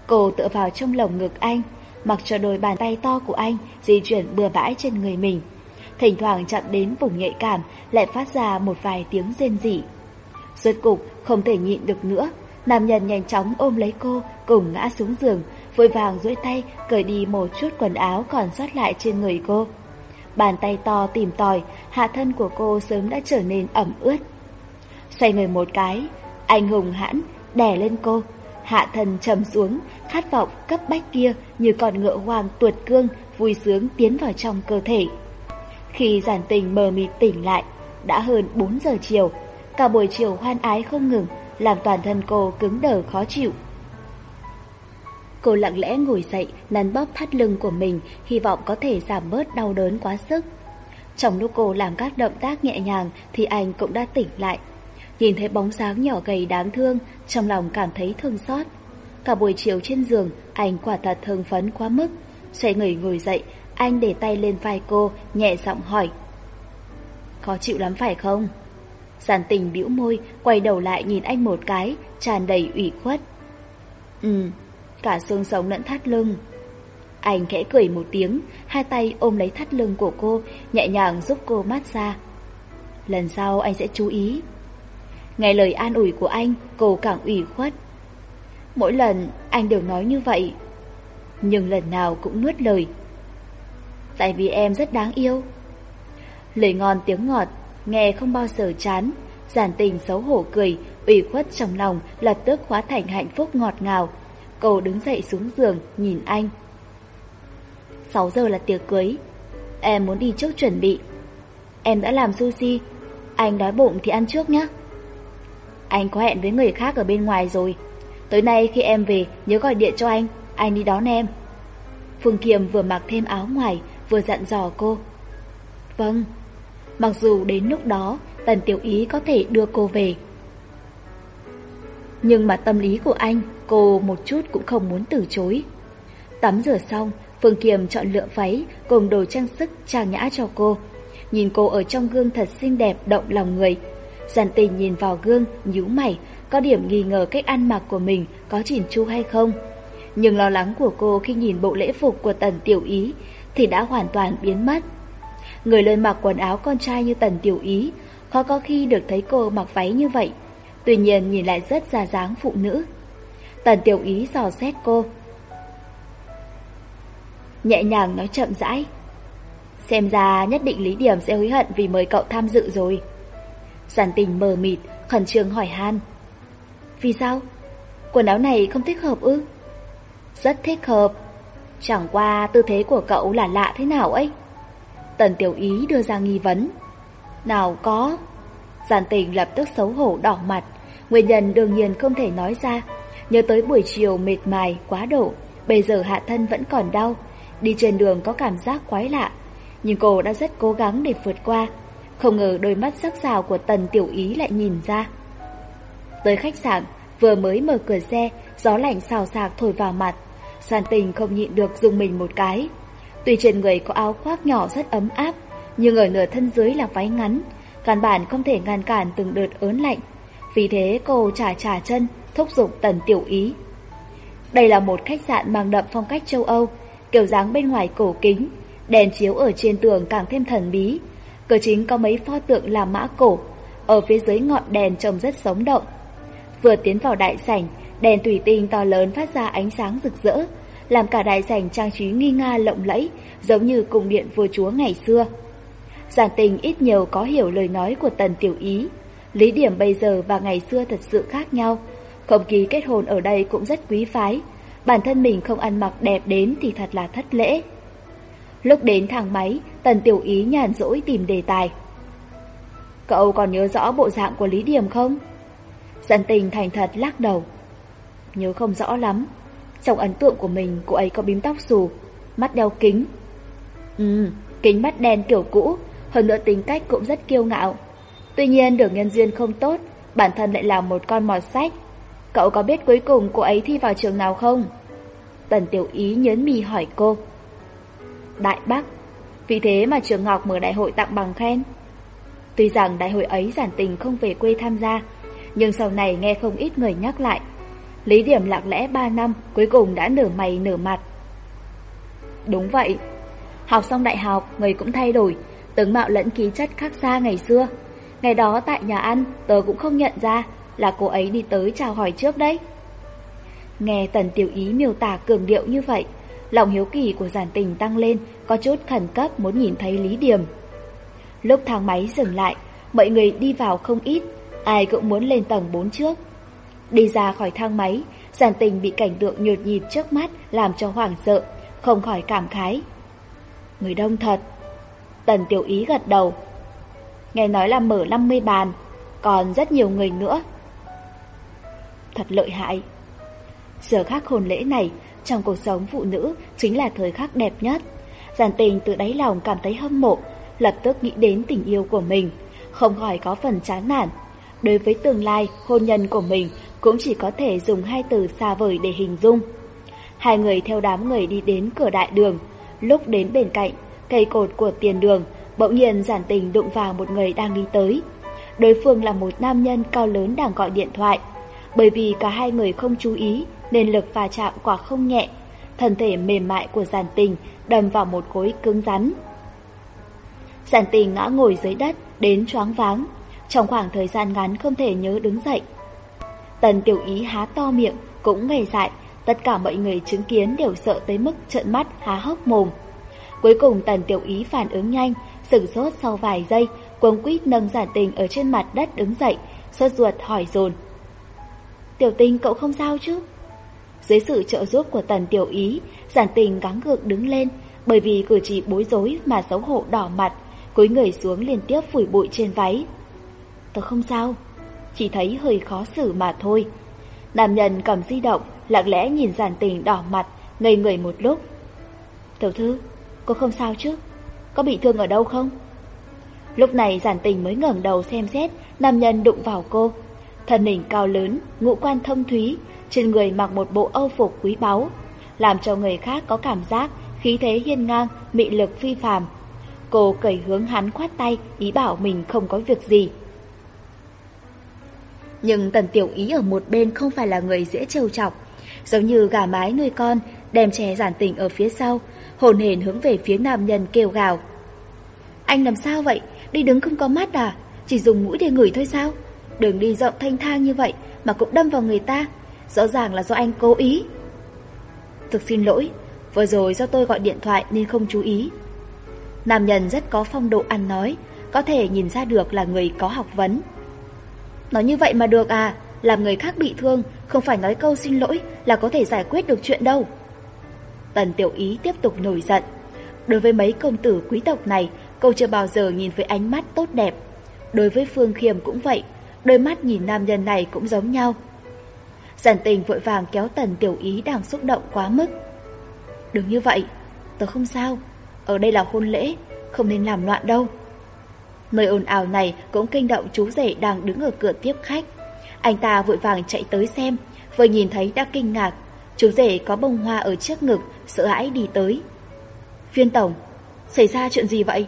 Speaker 1: Cô tựa vào trong lồng ngực anh, mặc cho đôi bàn tay to của anh di chuyển bừa bãi trên người mình. Thỉnh thoảng chạm đến vùng nhạy cảm lại phát ra một vài tiếng rên rỉ. Rốt cục không thể nhịn được nữa, nam nhân nhanh chóng ôm lấy cô cùng ngã xuống giường, vội vàng duỗi tay cởi đi một chút quần áo còn sót lại trên người cô. Bàn tay to tìm tòi, hạ thân của cô sớm đã trở nên ẩm ướt, Xoay người một cái, anh hùng hãn đè lên cô, hạ thần trầm xuống, khát vọng cấp bách kia như con ngựa hoang tuột cương, vui sướng tiến vào trong cơ thể. Khi giản tình mờ mịt tỉnh lại, đã hơn 4 giờ chiều, cả buổi chiều hoan ái không ngừng, làm toàn thân cô cứng đờ khó chịu. Cô lặng lẽ ngồi dậy, nắn bóp thắt lưng của mình, hy vọng có thể giảm bớt đau đớn quá sức. Trong lúc cô làm các động tác nhẹ nhàng thì anh cũng đã tỉnh lại, Nhìn thấy bóng dáng nhỏ gầy đáng thương, trong lòng cảm thấy thương xót. Cả buổi chiều trên giường, anh quả thật thương phấn quá mức. Xoay người ngồi dậy, anh để tay lên vai cô, nhẹ giọng hỏi. Khó chịu lắm phải không? Giản tình bĩu môi, quay đầu lại nhìn anh một cái, tràn đầy ủy khuất. Ừ, cả xương sống lẫn thắt lưng. Anh khẽ cười một tiếng, hai tay ôm lấy thắt lưng của cô, nhẹ nhàng giúp cô mát ra. Lần sau anh sẽ chú ý. Nghe lời an ủi của anh, cô càng ủy khuất. Mỗi lần anh đều nói như vậy, nhưng lần nào cũng nuốt lời. Tại vì em rất đáng yêu. Lời ngon tiếng ngọt, nghe không bao giờ chán, giản tình xấu hổ cười, ủy khuất trong lòng lập tức hóa thành hạnh phúc ngọt ngào. Cô đứng dậy xuống giường, nhìn anh. 6 giờ là tiệc cưới. Em muốn đi trước chuẩn bị. Em đã làm sushi, anh đói bụng thì ăn trước nhé. Anh có hẹn với người khác ở bên ngoài rồi. Tối nay khi em về, nhớ gọi điện cho anh, anh đi đón em. Phương Kiềm vừa mặc thêm áo ngoài, vừa dặn dò cô. Vâng. Mặc dù đến lúc đó, Tần Tiểu Ý có thể đưa cô về. Nhưng mà tâm lý của anh, cô một chút cũng không muốn từ chối. Tắm rửa xong, Phương Kiềm chọn lựa váy cùng đồ trang sức trang nhã cho cô. Nhìn cô ở trong gương thật xinh đẹp động lòng người, Giản tình nhìn vào gương, nhíu mày, có điểm nghi ngờ cách ăn mặc của mình có chỉnh chu hay không. Nhưng lo lắng của cô khi nhìn bộ lễ phục của tần tiểu ý thì đã hoàn toàn biến mất. Người lên mặc quần áo con trai như tần tiểu ý, khó có khi được thấy cô mặc váy như vậy. Tuy nhiên nhìn lại rất ra dáng phụ nữ. Tần tiểu ý dò xét cô. Nhẹ nhàng nói chậm rãi. Xem ra nhất định Lý Điểm sẽ hối hận vì mời cậu tham dự rồi. Giản tình mờ mịt, khẩn trương hỏi han. Vì sao? Quần áo này không thích hợp ư? Rất thích hợp. Chẳng qua tư thế của cậu là lạ thế nào ấy? Tần tiểu ý đưa ra nghi vấn. Nào có. Giản tình lập tức xấu hổ đỏ mặt. Nguyên nhân đương nhiên không thể nói ra. Nhớ tới buổi chiều mệt mài, quá độ, Bây giờ hạ thân vẫn còn đau. Đi trên đường có cảm giác quái lạ. Nhưng cô đã rất cố gắng để vượt qua. Không ngờ đôi mắt sắc sảo của Tần Tiểu Ý lại nhìn ra. Tới khách sạn, vừa mới mở cửa xe, gió lạnh xào xạc thổi vào mặt. Soàn tình không nhịn được dùng mình một cái. Tuy trên người có áo khoác nhỏ rất ấm áp, nhưng ở nửa thân dưới là váy ngắn, căn bản không thể ngăn cản từng đợt ớn lạnh. Vì thế cô trả trả chân, thúc giục Tần Tiểu Ý. Đây là một khách sạn mang đậm phong cách châu Âu, kiểu dáng bên ngoài cổ kính, đèn chiếu ở trên tường càng thêm thần bí, Cửa chính có mấy pho tượng là mã cổ, ở phía dưới ngọn đèn trông rất sống động. Vừa tiến vào đại sảnh, đèn thủy tinh to lớn phát ra ánh sáng rực rỡ, làm cả đại sảnh trang trí nghi nga lộng lẫy, giống như cung điện vua chúa ngày xưa. Giản tình ít nhiều có hiểu lời nói của tần tiểu ý. Lý điểm bây giờ và ngày xưa thật sự khác nhau. Không khí kết hôn ở đây cũng rất quý phái. Bản thân mình không ăn mặc đẹp đến thì thật là thất lễ. Lúc đến thang máy, Tần Tiểu Ý nhàn rỗi tìm đề tài. Cậu còn nhớ rõ bộ dạng của Lý Điểm không? Dân tình thành thật lắc đầu. Nhớ không rõ lắm. Trong ấn tượng của mình, cô ấy có bím tóc xù, mắt đeo kính. Ừ, kính mắt đen kiểu cũ, hơn nữa tính cách cũng rất kiêu ngạo. Tuy nhiên đường nhân duyên không tốt, bản thân lại là một con mọt sách. Cậu có biết cuối cùng cô ấy thi vào trường nào không? Tần Tiểu Ý nhớn mì hỏi cô. Đại Bắc. Vì thế mà trường học mở đại hội tặng bằng khen. Tuy rằng đại hội ấy giản tình không về quê tham gia, nhưng sau này nghe không ít người nhắc lại. Lý Điểm lạc lẽ 3 năm cuối cùng đã nở mày nở mặt. Đúng vậy, học xong đại học người cũng thay đổi, tướng mạo lẫn khí chất khác xa ngày xưa. Ngày đó tại nhà ăn tớ cũng không nhận ra là cô ấy đi tới chào hỏi trước đấy. Nghe Tần Tiểu Ý miêu tả cường điệu như vậy, lòng hiếu kỳ của giản tình tăng lên, có chút khẩn cấp muốn nhìn thấy Lý Điểm. Lúc thang máy dừng lại, mọi người đi vào không ít, ai cũng muốn lên tầng 4 trước. Đi ra khỏi thang máy, giản tình bị cảnh tượng nhột nhịp trước mắt làm cho hoảng sợ, không khỏi cảm khái. Người đông thật. Tần tiểu ý gật đầu. Nghe nói là mở 50 bàn, còn rất nhiều người nữa. Thật lợi hại. Giờ khác hồn lễ này, trong cuộc sống phụ nữ chính là thời khắc đẹp nhất. Giản tình từ đáy lòng cảm thấy hâm mộ, lập tức nghĩ đến tình yêu của mình, không khỏi có phần chán nản. Đối với tương lai, hôn nhân của mình cũng chỉ có thể dùng hai từ xa vời để hình dung. Hai người theo đám người đi đến cửa đại đường, lúc đến bên cạnh, cây cột của tiền đường, bỗng nhiên giản tình đụng vào một người đang đi tới. Đối phương là một nam nhân cao lớn đang gọi điện thoại. Bởi vì cả hai người không chú ý, nên lực va chạm quả không nhẹ. Thân thể mềm mại của giản tình đâm vào một khối cứng rắn. Giản tình ngã ngồi dưới đất đến choáng váng, trong khoảng thời gian ngắn không thể nhớ đứng dậy. Tần tiểu ý há to miệng, cũng ngây dại, tất cả mọi người chứng kiến đều sợ tới mức trợn mắt há hốc mồm. Cuối cùng tần tiểu ý phản ứng nhanh, sửng sốt sau vài giây, cuống quýt nâng giản tình ở trên mặt đất đứng dậy, sốt ruột hỏi dồn. Tiểu tình cậu không sao chứ? Dưới sự trợ giúp của tần tiểu ý, giản tình gắng gượng đứng lên, bởi vì cử chỉ bối rối mà xấu hổ đỏ mặt, cúi người xuống liên tiếp phủi bụi trên váy. Tớ không sao, chỉ thấy hơi khó xử mà thôi. Nam nhân cầm di động, lặng lẽ nhìn giản tình đỏ mặt, ngây người một lúc. Tiểu thư, cô không sao chứ? Có bị thương ở đâu không? Lúc này giản tình mới ngẩng đầu xem xét, nam nhân đụng vào cô. Thân hình cao lớn, ngũ quan thông thúy, trên người mặc một bộ âu phục quý báu, làm cho người khác có cảm giác khí thế hiên ngang, mị lực phi phàm. Cô cởi hướng hắn khoát tay, ý bảo mình không có việc gì. Nhưng Tần Tiểu Ý ở một bên không phải là người dễ trêu chọc, giống như gà mái nuôi con, đem trẻ giản tình ở phía sau, hồn hển hướng về phía nam nhân kêu gào. Anh làm sao vậy? Đi đứng không có mắt à? Chỉ dùng mũi để ngửi thôi sao? Đường đi rộng thanh thang như vậy mà cũng đâm vào người ta, Rõ ràng là do anh cố ý. Thực xin lỗi, Vừa rồi do tôi gọi điện thoại nên không chú ý. Nam nhân rất có phong độ ăn nói, Có thể nhìn ra được là người có học vấn. Nói như vậy mà được à Làm người khác bị thương, Không phải nói câu xin lỗi là có thể giải quyết được chuyện đâu. Tần tiểu ý tiếp tục nổi giận. Đối với mấy công tử quý tộc này Cô chưa bao giờ nhìn với ánh mắt tốt đẹp. Đối với Phương Khiêm cũng vậy, Đôi mắt nhìn nam nhân này cũng giống nhau. Giản tình vội vàng kéo tần tiểu ý đang xúc động quá mức. Đừng như vậy, tớ không sao, ở đây là hôn lễ, không nên làm loạn đâu. Nơi ồn ào này cũng kinh động chú rể đang đứng ở cửa tiếp khách. Anh ta vội vàng chạy tới xem, vừa nhìn thấy đã kinh ngạc. Chú rể có bông hoa ở trước ngực, sợ hãi đi tới. Viên tổng, xảy ra chuyện gì vậy?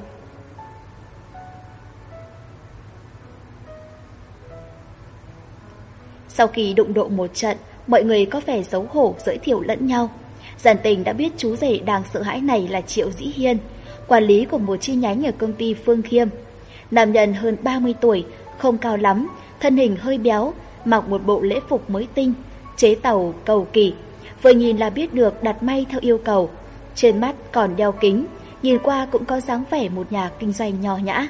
Speaker 1: Sau khi đụng độ một trận, mọi người có vẻ xấu hổ giới thiệu lẫn nhau. Giản tình đã biết chú rể đang sợ hãi này là Triệu Dĩ Hiên, quản lý của một chi nhánh ở công ty Phương Khiêm. Nam nhân hơn 30 tuổi, không cao lắm, thân hình hơi béo, mặc một bộ lễ phục mới tinh, chế tàu cầu kỳ. Vừa nhìn là biết được đặt may theo yêu cầu, trên mắt còn đeo kính, nhìn qua cũng có dáng vẻ một nhà kinh doanh nhỏ nhã.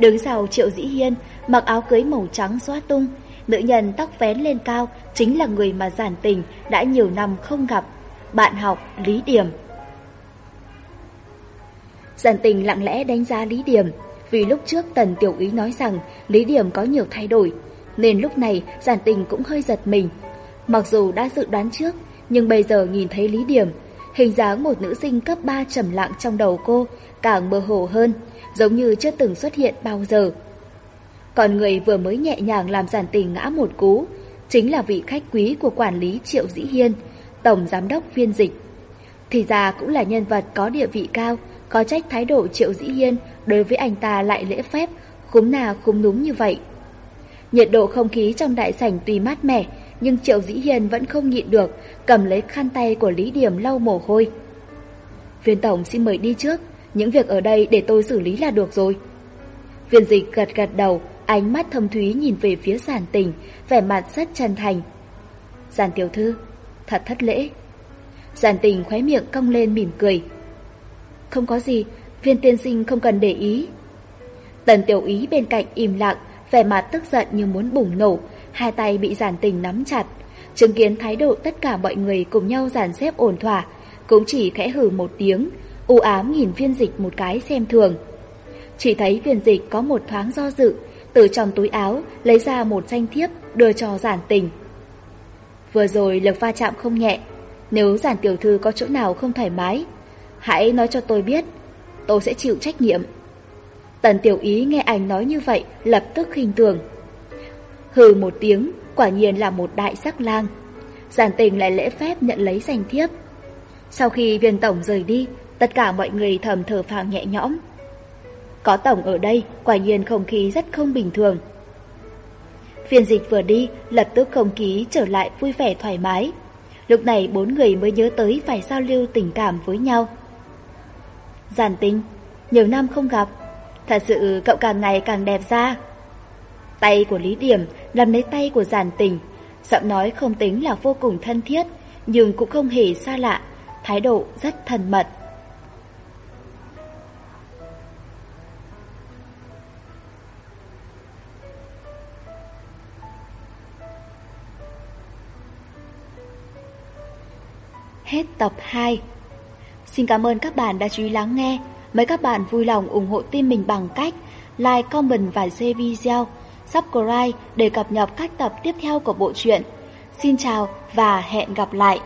Speaker 1: Đứng sau Triệu Dĩ Hiên, mặc áo cưới màu trắng xóa tung, Nữ nhân tóc vén lên cao chính là người mà giản tình đã nhiều năm không gặp, bạn học Lý Điểm. Giản tình lặng lẽ đánh giá Lý Điểm, vì lúc trước Tần Tiểu Ý nói rằng Lý Điểm có nhiều thay đổi, nên lúc này giản tình cũng hơi giật mình. Mặc dù đã dự đoán trước, nhưng bây giờ nhìn thấy Lý Điểm, hình dáng một nữ sinh cấp 3 trầm lặng trong đầu cô càng mơ hồ hơn, giống như chưa từng xuất hiện bao giờ còn người vừa mới nhẹ nhàng làm giản tình ngã một cú, chính là vị khách quý của quản lý Triệu Dĩ Hiên, tổng giám đốc phiên dịch. Thì ra cũng là nhân vật có địa vị cao, có trách thái độ Triệu Dĩ Hiên đối với anh ta lại lễ phép, khúm nà khúm núm như vậy. Nhiệt độ không khí trong đại sảnh tuy mát mẻ, nhưng Triệu Dĩ Hiên vẫn không nhịn được, cầm lấy khăn tay của Lý Điểm lau mồ hôi. Viên Tổng xin mời đi trước, những việc ở đây để tôi xử lý là được rồi. Viên dịch gật gật đầu, Ánh mắt thâm thúy nhìn về phía giản tình, vẻ mặt rất chân thành. Giản tiểu thư, thật thất lễ. Giản tình khóe miệng cong lên mỉm cười. Không có gì, viên tiên sinh không cần để ý. Tần tiểu ý bên cạnh im lặng, vẻ mặt tức giận như muốn bùng nổ, hai tay bị giản tình nắm chặt. Chứng kiến thái độ tất cả mọi người cùng nhau giản xếp ổn thỏa, cũng chỉ khẽ hừ một tiếng, u ám nhìn viên dịch một cái xem thường. Chỉ thấy viên dịch có một thoáng do dự, từ trong túi áo lấy ra một danh thiếp đưa cho giản tình. Vừa rồi lực va chạm không nhẹ, nếu giản tiểu thư có chỗ nào không thoải mái, hãy nói cho tôi biết, tôi sẽ chịu trách nhiệm. Tần tiểu ý nghe ảnh nói như vậy lập tức khinh thường. Hừ một tiếng, quả nhiên là một đại sắc lang. Giản tình lại lễ phép nhận lấy danh thiếp. Sau khi viên tổng rời đi, tất cả mọi người thầm thở phào nhẹ nhõm. Có tổng ở đây, quả nhiên không khí rất không bình thường. Phiên dịch vừa đi, lập tức không khí trở lại vui vẻ thoải mái. Lúc này bốn người mới nhớ tới phải giao lưu tình cảm với nhau. Giản tinh, nhiều năm không gặp, thật sự cậu càng ngày càng đẹp ra. Tay của Lý Điểm làm lấy tay của giản tình, giọng nói không tính là vô cùng thân thiết, nhưng cũng không hề xa lạ, thái độ rất thân mật. Hết tập 2 Xin cảm ơn các bạn đã chú ý lắng nghe. Mời các bạn vui lòng ủng hộ team mình bằng cách like, comment và share video, subscribe để cập nhật các tập tiếp theo của bộ truyện. Xin chào và hẹn gặp lại!